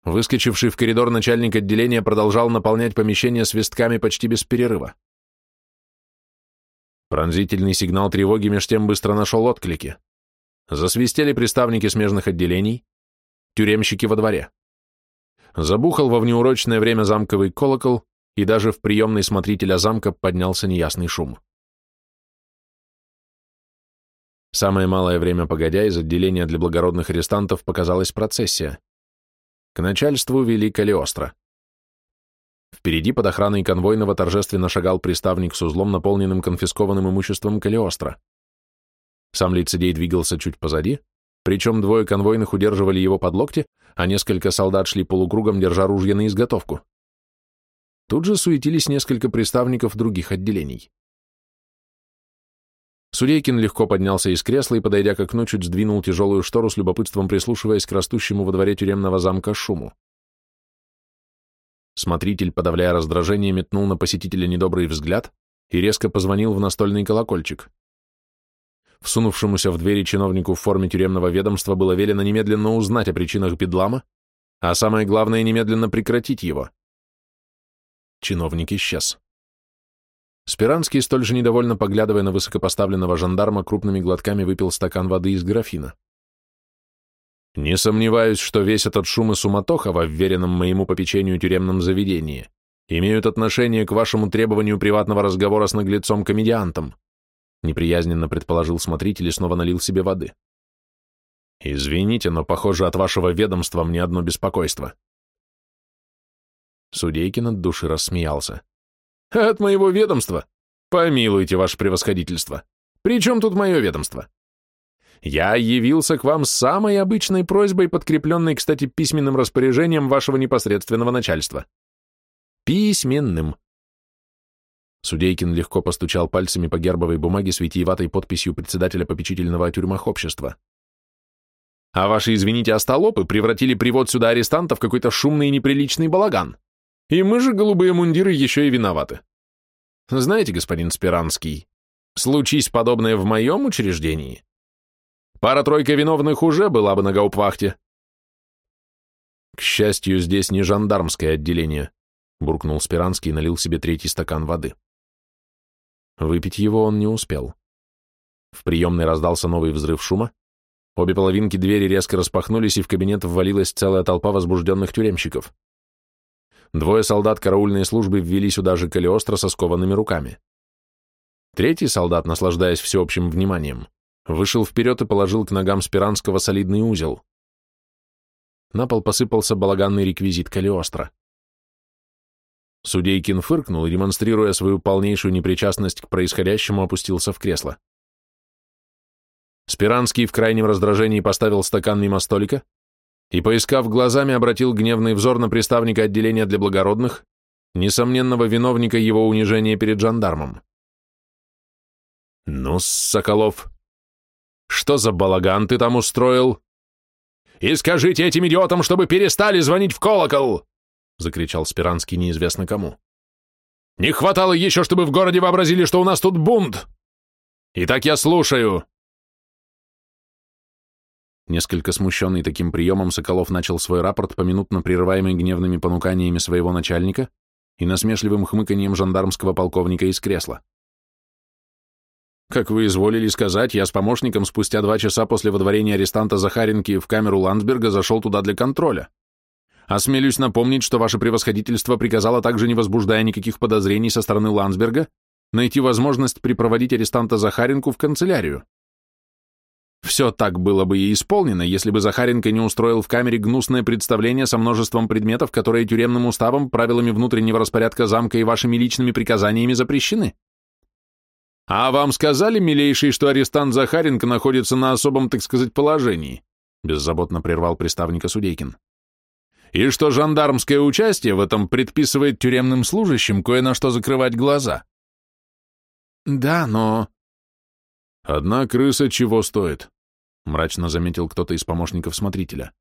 Speaker 2: выскочивший в коридор начальник отделения продолжал наполнять помещение свистками почти без перерыва. Пронзительный сигнал тревоги меж тем быстро нашел отклики. Засвистели приставники смежных отделений, тюремщики во дворе. Забухал во внеурочное время замковый колокол, и даже в приемной смотрителя замка поднялся неясный шум. Самое малое время погодя, из отделения для благородных арестантов показалась процессия. К начальству вели Калиостро. Впереди под охраной конвойного торжественно шагал приставник с узлом, наполненным конфискованным имуществом Калиостро. Сам лицедей двигался чуть позади, причем двое конвойных удерживали его под локти, а несколько солдат шли полукругом, держа ружья на изготовку. Тут же суетились несколько приставников других отделений. Судейкин легко поднялся из кресла и, подойдя к окну, чуть сдвинул тяжелую штору с любопытством прислушиваясь к растущему во дворе тюремного замка шуму. Смотритель, подавляя раздражение, метнул на посетителя недобрый взгляд и резко позвонил в настольный колокольчик. Всунувшемуся в двери чиновнику в форме тюремного ведомства было велено немедленно узнать о причинах бедлама, а самое главное, немедленно прекратить его. Чиновник исчез. Спиранский, столь же недовольно поглядывая на высокопоставленного жандарма, крупными глотками выпил стакан воды из графина. Не сомневаюсь, что весь этот шум и суматоха во вверенном моему попечению тюремном заведении имеют отношение к вашему требованию приватного разговора с наглецом-комедиантом, неприязненно предположил смотритель и снова налил себе воды. Извините, но, похоже, от вашего ведомства мне одно беспокойство.
Speaker 3: Судейкин от души рассмеялся. От моего ведомства? Помилуйте, ваше превосходительство. При чем тут мое ведомство? Я явился к вам с самой обычной просьбой, подкрепленной, кстати, письменным распоряжением вашего непосредственного начальства. Письменным. Судейкин легко постучал пальцами по гербовой бумаге с витиеватой подписью председателя попечительного о тюрьмах общества. А ваши, извините, остолопы превратили привод сюда арестанта в какой-то шумный и неприличный балаган. И мы же, голубые мундиры, еще и виноваты. Знаете, господин Спиранский, случись подобное в моем учреждении, пара-тройка виновных уже была бы на гаупвахте. К счастью, здесь не жандармское отделение, буркнул Спиранский и налил себе третий стакан воды. Выпить его он не успел. В приемной раздался новый взрыв шума, обе половинки двери резко распахнулись, и в кабинет ввалилась целая толпа возбужденных тюремщиков. Двое солдат караульной службы ввели сюда же Калиостро со скованными руками. Третий солдат, наслаждаясь всеобщим вниманием, вышел вперед и положил к ногам Спиранского солидный узел. На пол посыпался балаганный реквизит Калиостро. Судейкин фыркнул и, демонстрируя свою полнейшую непричастность к происходящему, опустился в кресло. Спиранский в крайнем раздражении поставил стакан мимо столика, и, поискав глазами, обратил гневный взор на приставника отделения для благородных, несомненного виновника его унижения перед жандармом. «Ну, Соколов, что за балаган ты там устроил?» «И скажите этим идиотам, чтобы перестали звонить в колокол!» — закричал Спиранский неизвестно кому. «Не хватало еще, чтобы в городе вообразили, что у нас тут бунт! Итак, я слушаю!» Несколько смущенный таким приемом, Соколов начал свой рапорт, поминутно прерываемый гневными понуканиями своего начальника и насмешливым хмыканьем жандармского полковника из кресла. Как вы изволили сказать, я с помощником спустя два часа после водворения арестанта Захаренки в камеру Ландсберга зашел туда для контроля. Осмелюсь напомнить, что ваше превосходительство приказало также, не возбуждая никаких подозрений со стороны Ландсберга, найти возможность припроводить арестанта Захаренку в канцелярию. Все так было бы и исполнено, если бы Захаренко не устроил в камере гнусное представление со множеством предметов, которые тюремным уставом, правилами внутреннего распорядка замка и вашими личными приказаниями запрещены. А вам сказали, милейший, что арестант Захаренко находится на особом, так сказать, положении? Беззаботно прервал приставника Судейкин. И что жандармское участие в этом предписывает тюремным служащим кое на что закрывать глаза? Да, но... «Одна крыса чего стоит?» — мрачно заметил кто-то из помощников смотрителя.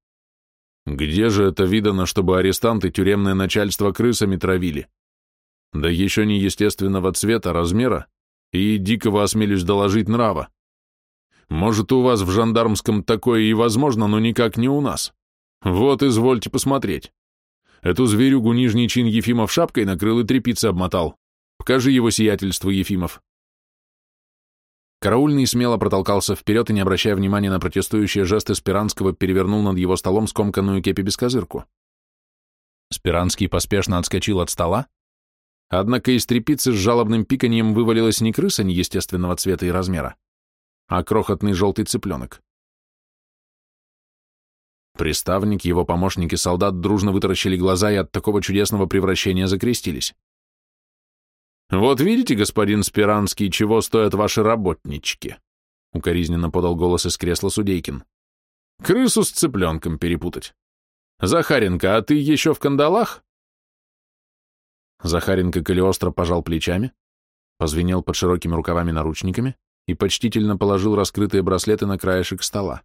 Speaker 3: «Где же это видано, чтобы арестанты тюремное начальство крысами травили? Да еще не естественного цвета, размера и дикого, осмелюсь доложить, нрава. Может, у вас в жандармском такое и возможно, но никак не у нас. Вот, извольте посмотреть. Эту зверюгу нижний чин Ефимов шапкой накрыл и тряпицей обмотал. Покажи его сиятельство, Ефимов». Караульный смело протолкался вперед и, не обращая внимания на протестующие жесты Спиранского, перевернул над его столом скомканную кепи-бескозырку. Спиранский поспешно отскочил от стола, однако из трепицы с жалобным пиканьем вывалилась не крыса неестественного цвета и размера, а крохотный желтый цыпленок. Приставник, его помощники, солдат дружно вытаращили глаза и от такого чудесного превращения закрестились. «Вот видите, господин Спиранский, чего стоят ваши работнички?» — укоризненно подал голос из кресла Судейкин. «Крысу с цыпленком перепутать. Захаренко, а ты еще в кандалах?» Захаренко Калиостро пожал плечами, позвенел под широкими рукавами наручниками и почтительно положил раскрытые браслеты на краешек стола.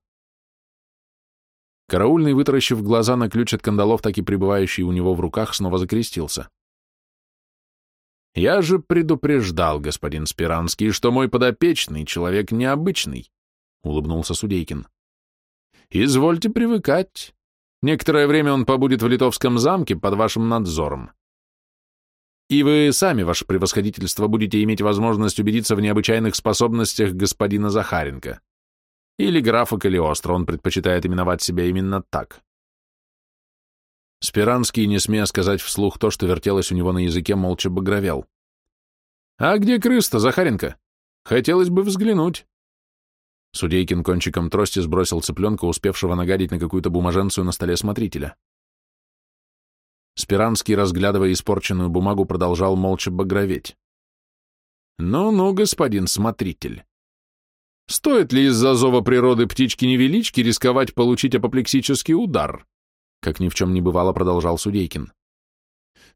Speaker 3: Караульный, вытаращив глаза на ключ от кандалов, так и пребывающий у него в руках, снова закрестился. Я же предупреждал, господин Спиранский, что мой подопечный человек необычный, улыбнулся Судейкин. Извольте привыкать. Некоторое время он побудет в Литовском замке под вашим надзором. И вы сами, ваше превосходительство, будете иметь возможность убедиться в необычайных способностях господина Захаренко. Или графа Калиостро, он предпочитает именовать себя именно так. Спиранский, не смея сказать вслух то, что вертелось у него на языке, молча багровел. «А где крыс-то, Захаренко? Хотелось бы взглянуть». Судейкин кончиком трости сбросил цыпленка, успевшего нагадить на какую-то бумаженцию на столе смотрителя.
Speaker 1: Спиранский, разглядывая испорченную бумагу, продолжал молча багроветь. «Ну-ну, господин смотритель, стоит ли из-за зова природы птички-невелички рисковать получить апоплексический удар?» Как ни в чем не бывало, продолжал Судейкин.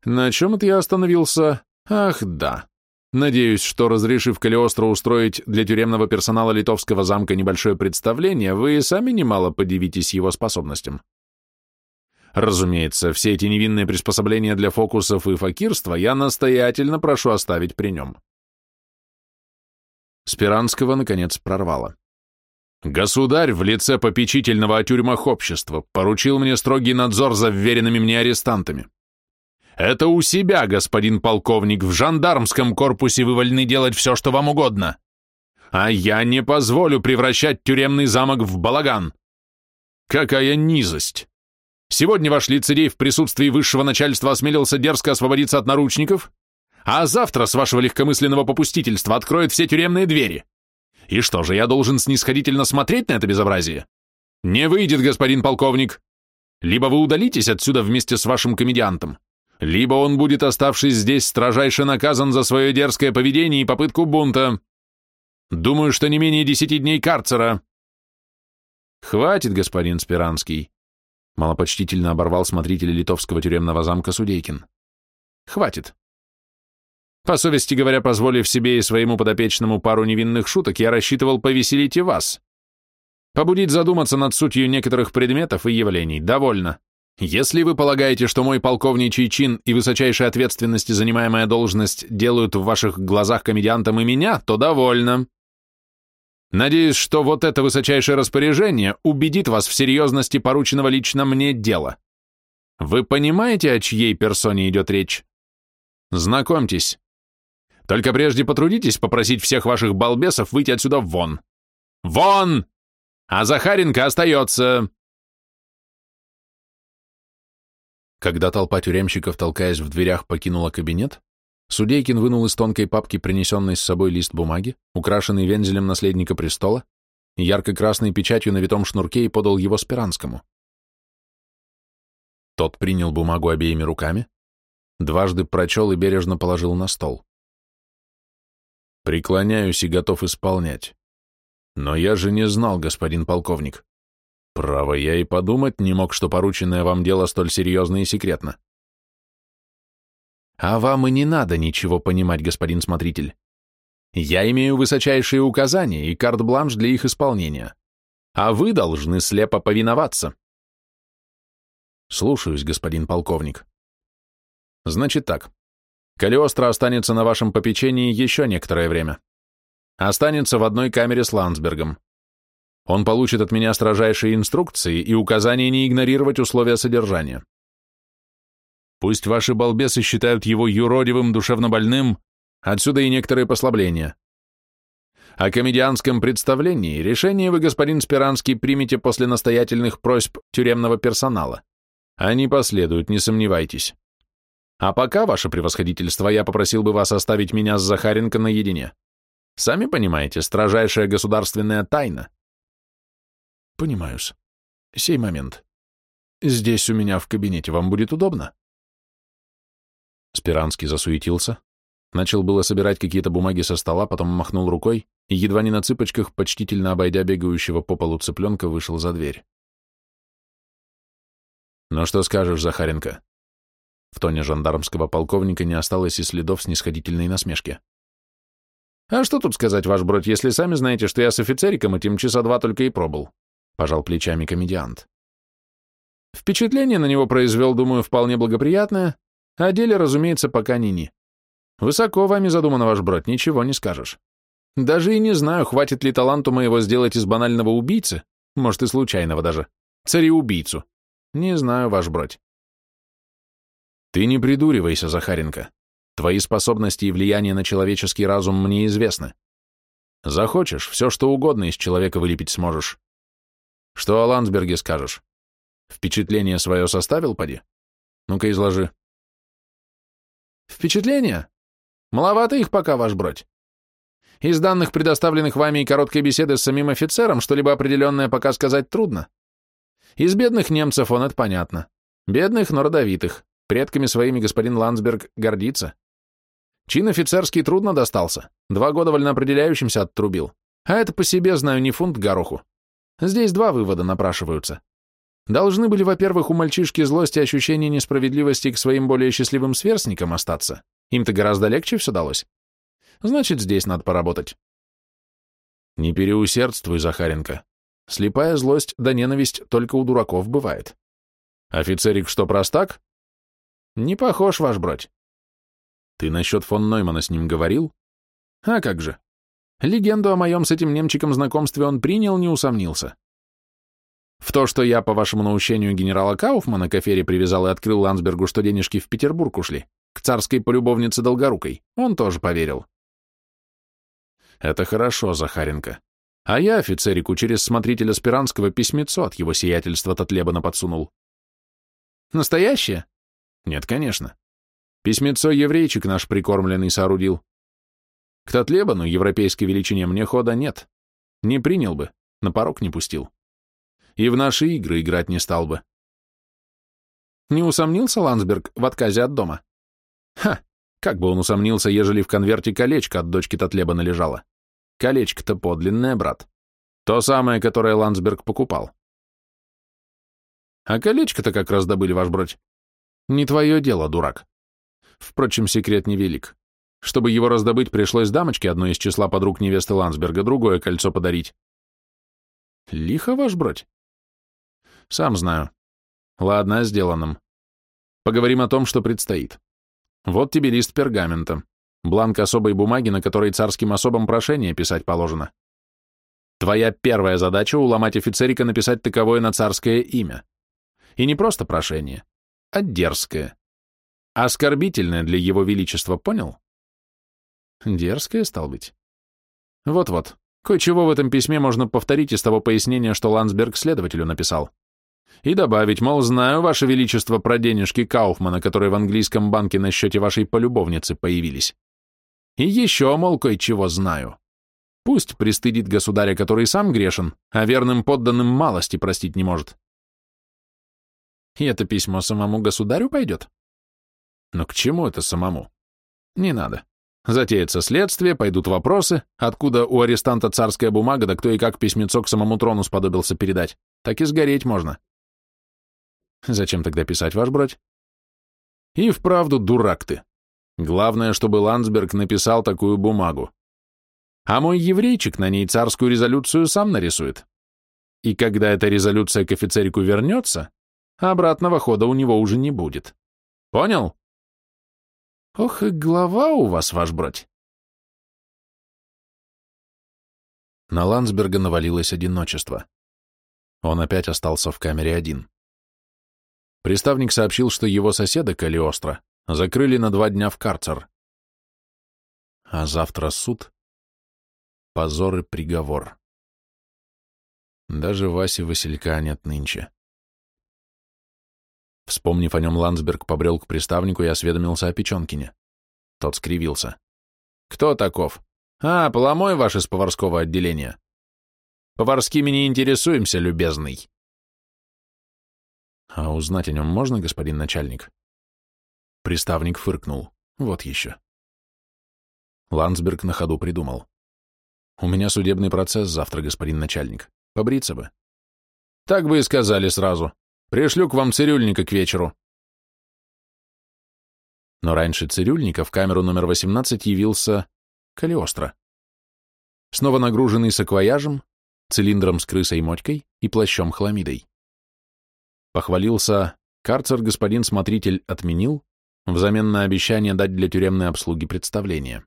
Speaker 1: «На чем это я остановился? Ах, да. Надеюсь, что, разрешив Калиостро устроить для тюремного персонала литовского замка небольшое представление, вы сами немало подивитесь его способностям. Разумеется, все эти невинные приспособления для фокусов и факирства я настоятельно прошу оставить при нем. Спиранского, наконец, прорвало. Государь в лице попечительного о тюрьмах общества поручил мне строгий надзор за вверенными мне арестантами. Это у себя, господин полковник, в жандармском корпусе вы вольны делать все, что вам угодно. А я не позволю превращать тюремный замок в балаган. Какая низость! Сегодня ваш лицедей в присутствии высшего начальства осмелился дерзко освободиться от наручников, а завтра с вашего легкомысленного попустительства откроет все тюремные двери. И что же, я должен снисходительно смотреть на это безобразие? Не выйдет, господин полковник. Либо вы удалитесь отсюда вместе с вашим комедиантом, либо он будет, оставшись здесь, строжайше наказан за свое дерзкое поведение и попытку бунта. Думаю, что не менее десяти дней карцера. Хватит, господин Спиранский, Малопочтительно оборвал смотрителя литовского тюремного замка Судейкин. Хватит. По совести говоря, позволив себе и своему подопечному пару невинных шуток, я рассчитывал повеселить и вас. Побудить задуматься над сутью некоторых предметов и явлений. Довольно. Если вы полагаете, что мой полковничий чин и высочайшей ответственности занимаемая должность делают в ваших глазах комедиантом и меня, то довольно. Надеюсь, что вот это высочайшее распоряжение убедит вас в серьезности порученного лично мне дела. Вы понимаете, о чьей персоне идет речь? Знакомьтесь. Только прежде потрудитесь попросить всех ваших балбесов выйти отсюда вон. Вон! А Захаренко остается. Когда толпа тюремщиков, толкаясь в дверях, покинула кабинет, Судейкин вынул из тонкой папки принесенный с собой лист бумаги, украшенный вензелем наследника престола, ярко-красной печатью на витом шнурке и подал его Спиранскому. Тот принял бумагу обеими руками, дважды прочел и бережно положил на стол. «Преклоняюсь и готов исполнять. Но я же не знал, господин полковник. Право, я и подумать не мог, что порученное вам дело столь серьезно и секретно. А вам и не надо ничего понимать, господин смотритель. Я имею высочайшие указания и карт-бланш для их исполнения. А вы должны слепо повиноваться. Слушаюсь, господин полковник. Значит так. Калиостро останется на вашем попечении еще некоторое время. Останется в одной камере с Ландсбергом. Он получит от меня строжайшие инструкции и указания не игнорировать условия содержания. Пусть ваши балбесы считают его юродивым, душевнобольным, отсюда и некоторые послабления. О комедианском представлении решение вы, господин Спиранский, примете после настоятельных просьб тюремного персонала. Они последуют, не сомневайтесь. А пока, ваше превосходительство, я попросил бы вас оставить меня с Захаренко наедине. Сами понимаете, строжайшая государственная тайна. Понимаю-с. Сей момент. Здесь у меня в кабинете вам будет удобно? Спиранский засуетился, начал было собирать какие-то бумаги со стола, потом махнул рукой и, едва не на цыпочках, почтительно обойдя бегающего по полу цыпленка, вышел за дверь. «Ну что скажешь, Захаренко?» В тоне жандармского полковника не осталось и следов снисходительной насмешки. «А что тут сказать, ваш бродь, если сами знаете, что я с офицериком этим часа два только и пробыл?» — пожал плечами комедиант. Впечатление на него произвел, думаю, вполне благоприятное, о деле, разумеется, пока ни-ни. Высоко вами задумано, ваш брат, ничего не скажешь. Даже и не знаю, хватит ли таланту моего сделать из банального убийцы, может и случайного даже, цареубийцу. Не знаю, ваш брат. Ты не придуривайся, Захаренко. Твои способности и влияние на человеческий разум мне известны. Захочешь, все что угодно из человека вылепить сможешь. Что о Ландсберге скажешь? Впечатление свое составил, поди? Ну-ка, изложи. Впечатления? Маловато их пока, ваш бродь. Из данных, предоставленных вами и короткой беседы с самим офицером, что-либо определенное пока сказать трудно. Из бедных немцев он, это понятно. Бедных, но родовитых.
Speaker 2: Предками своими господин Ландсберг гордится. Чин офицерский трудно достался, два года вольноопределяющимся оттрубил. А это по себе, знаю, не фунт гороху. Здесь два вывода напрашиваются. Должны были, во-первых, у мальчишки злость и ощущение несправедливости к своим более счастливым сверстникам остаться. Им-то гораздо легче все далось. Значит, здесь надо поработать.
Speaker 1: Не переусердствуй, Захаренко. Слепая злость да ненависть только у дураков бывает. Офицерик что, простак?
Speaker 2: Не похож, ваш брать.
Speaker 1: Ты насчет фон Ноймана с ним говорил?
Speaker 2: А как же. Легенду о моем с этим немчиком знакомстве он принял, не усомнился. В то, что я, по вашему наущению генерала Кауфмана, к афере привязал и открыл Ландсбергу, что денежки в Петербург ушли, к царской полюбовнице Долгорукой, он тоже поверил.
Speaker 1: Это хорошо, Захаренко. А я офицерику через смотрителя Спиранского письмецо от его сиятельства Татлебана подсунул.
Speaker 2: Настоящее?
Speaker 1: Нет, конечно. Письмецо еврейчик наш прикормленный соорудил. К Татлебану, европейской величине, мне хода нет. Не принял бы, на порог не пустил. И в наши игры играть не стал бы.
Speaker 2: Не усомнился Ландсберг в отказе от дома?
Speaker 1: Ха, как бы он усомнился, ежели в конверте колечко от дочки Татлебана лежало. Колечко-то подлинное, брат. То самое, которое Ландсберг покупал.
Speaker 2: А колечко-то как раз добыли, ваш бродь.
Speaker 1: Не твое дело, дурак. Впрочем, секрет невелик. Чтобы его раздобыть, пришлось дамочке, одной из числа подруг невесты Ландсберга, другое кольцо подарить.
Speaker 2: Лихо, ваш бродь.
Speaker 1: Сам знаю. Ладно, о. Поговорим о том, что предстоит. Вот тебе лист пергамента, бланк особой бумаги, на которой царским особам прошение писать положено. Твоя первая задача — уломать офицерика написать таковое на царское имя. И не просто прошение, а дерзкое. Оскорбительное для его величества, понял?
Speaker 2: Дерзкое, стал быть.
Speaker 1: Вот-вот. Кое-чего в этом письме можно повторить из того пояснения, что Ландсберг следователю написал. И добавить, мол, знаю, Ваше Величество, про денежки Кауфмана, которые в английском банке на счете вашей полюбовницы появились. И еще, мол, кое-чего знаю. Пусть пристыдит государя, который сам грешен, а верным подданным малости простить не может.
Speaker 2: И это письмо самому государю пойдет?
Speaker 1: Но к чему это самому? Не надо. Затеется следствие, пойдут вопросы, откуда у арестанта царская бумага, да кто и как письмецо к самому трону сподобился передать. Так и сгореть можно.
Speaker 2: Зачем тогда писать, ваш брать?
Speaker 1: И вправду дурак ты. Главное, чтобы Ландсберг написал такую бумагу. А мой еврейчик на ней царскую резолюцию сам нарисует. И когда эта резолюция к офицерику вернется, обратного хода у него уже не будет. Понял?
Speaker 2: Ох, и голова у вас, ваш брать.
Speaker 1: На Ландсберга навалилось одиночество. Он опять остался в камере один. Приставник сообщил, что его соседа Калиостро закрыли на два дня в карцер. А завтра суд, позор и приговор. Даже Васи Василька нет нынче. Вспомнив о нем, Ландсберг побрел к приставнику и осведомился о Печенкине. Тот скривился.
Speaker 2: «Кто таков? А, поломой ваш из поварского отделения. Поварскими не интересуемся, любезный».
Speaker 1: «А узнать о нем можно, господин начальник?» Приставник фыркнул. «Вот еще». Ландсберг на ходу придумал. «У меня судебный процесс завтра, господин начальник. Побриться бы».
Speaker 2: «Так бы и сказали сразу. Пришлю к вам цирюльника к вечеру».
Speaker 1: Но раньше цирюльника в камеру номер 18 явился Калиостро. Снова нагруженный саквояжем, цилиндром с крысой-мотькой и плащом-хламидой. Похвалился, карцер господин смотритель отменил, взамен на обещание дать для тюремной обслуги представление.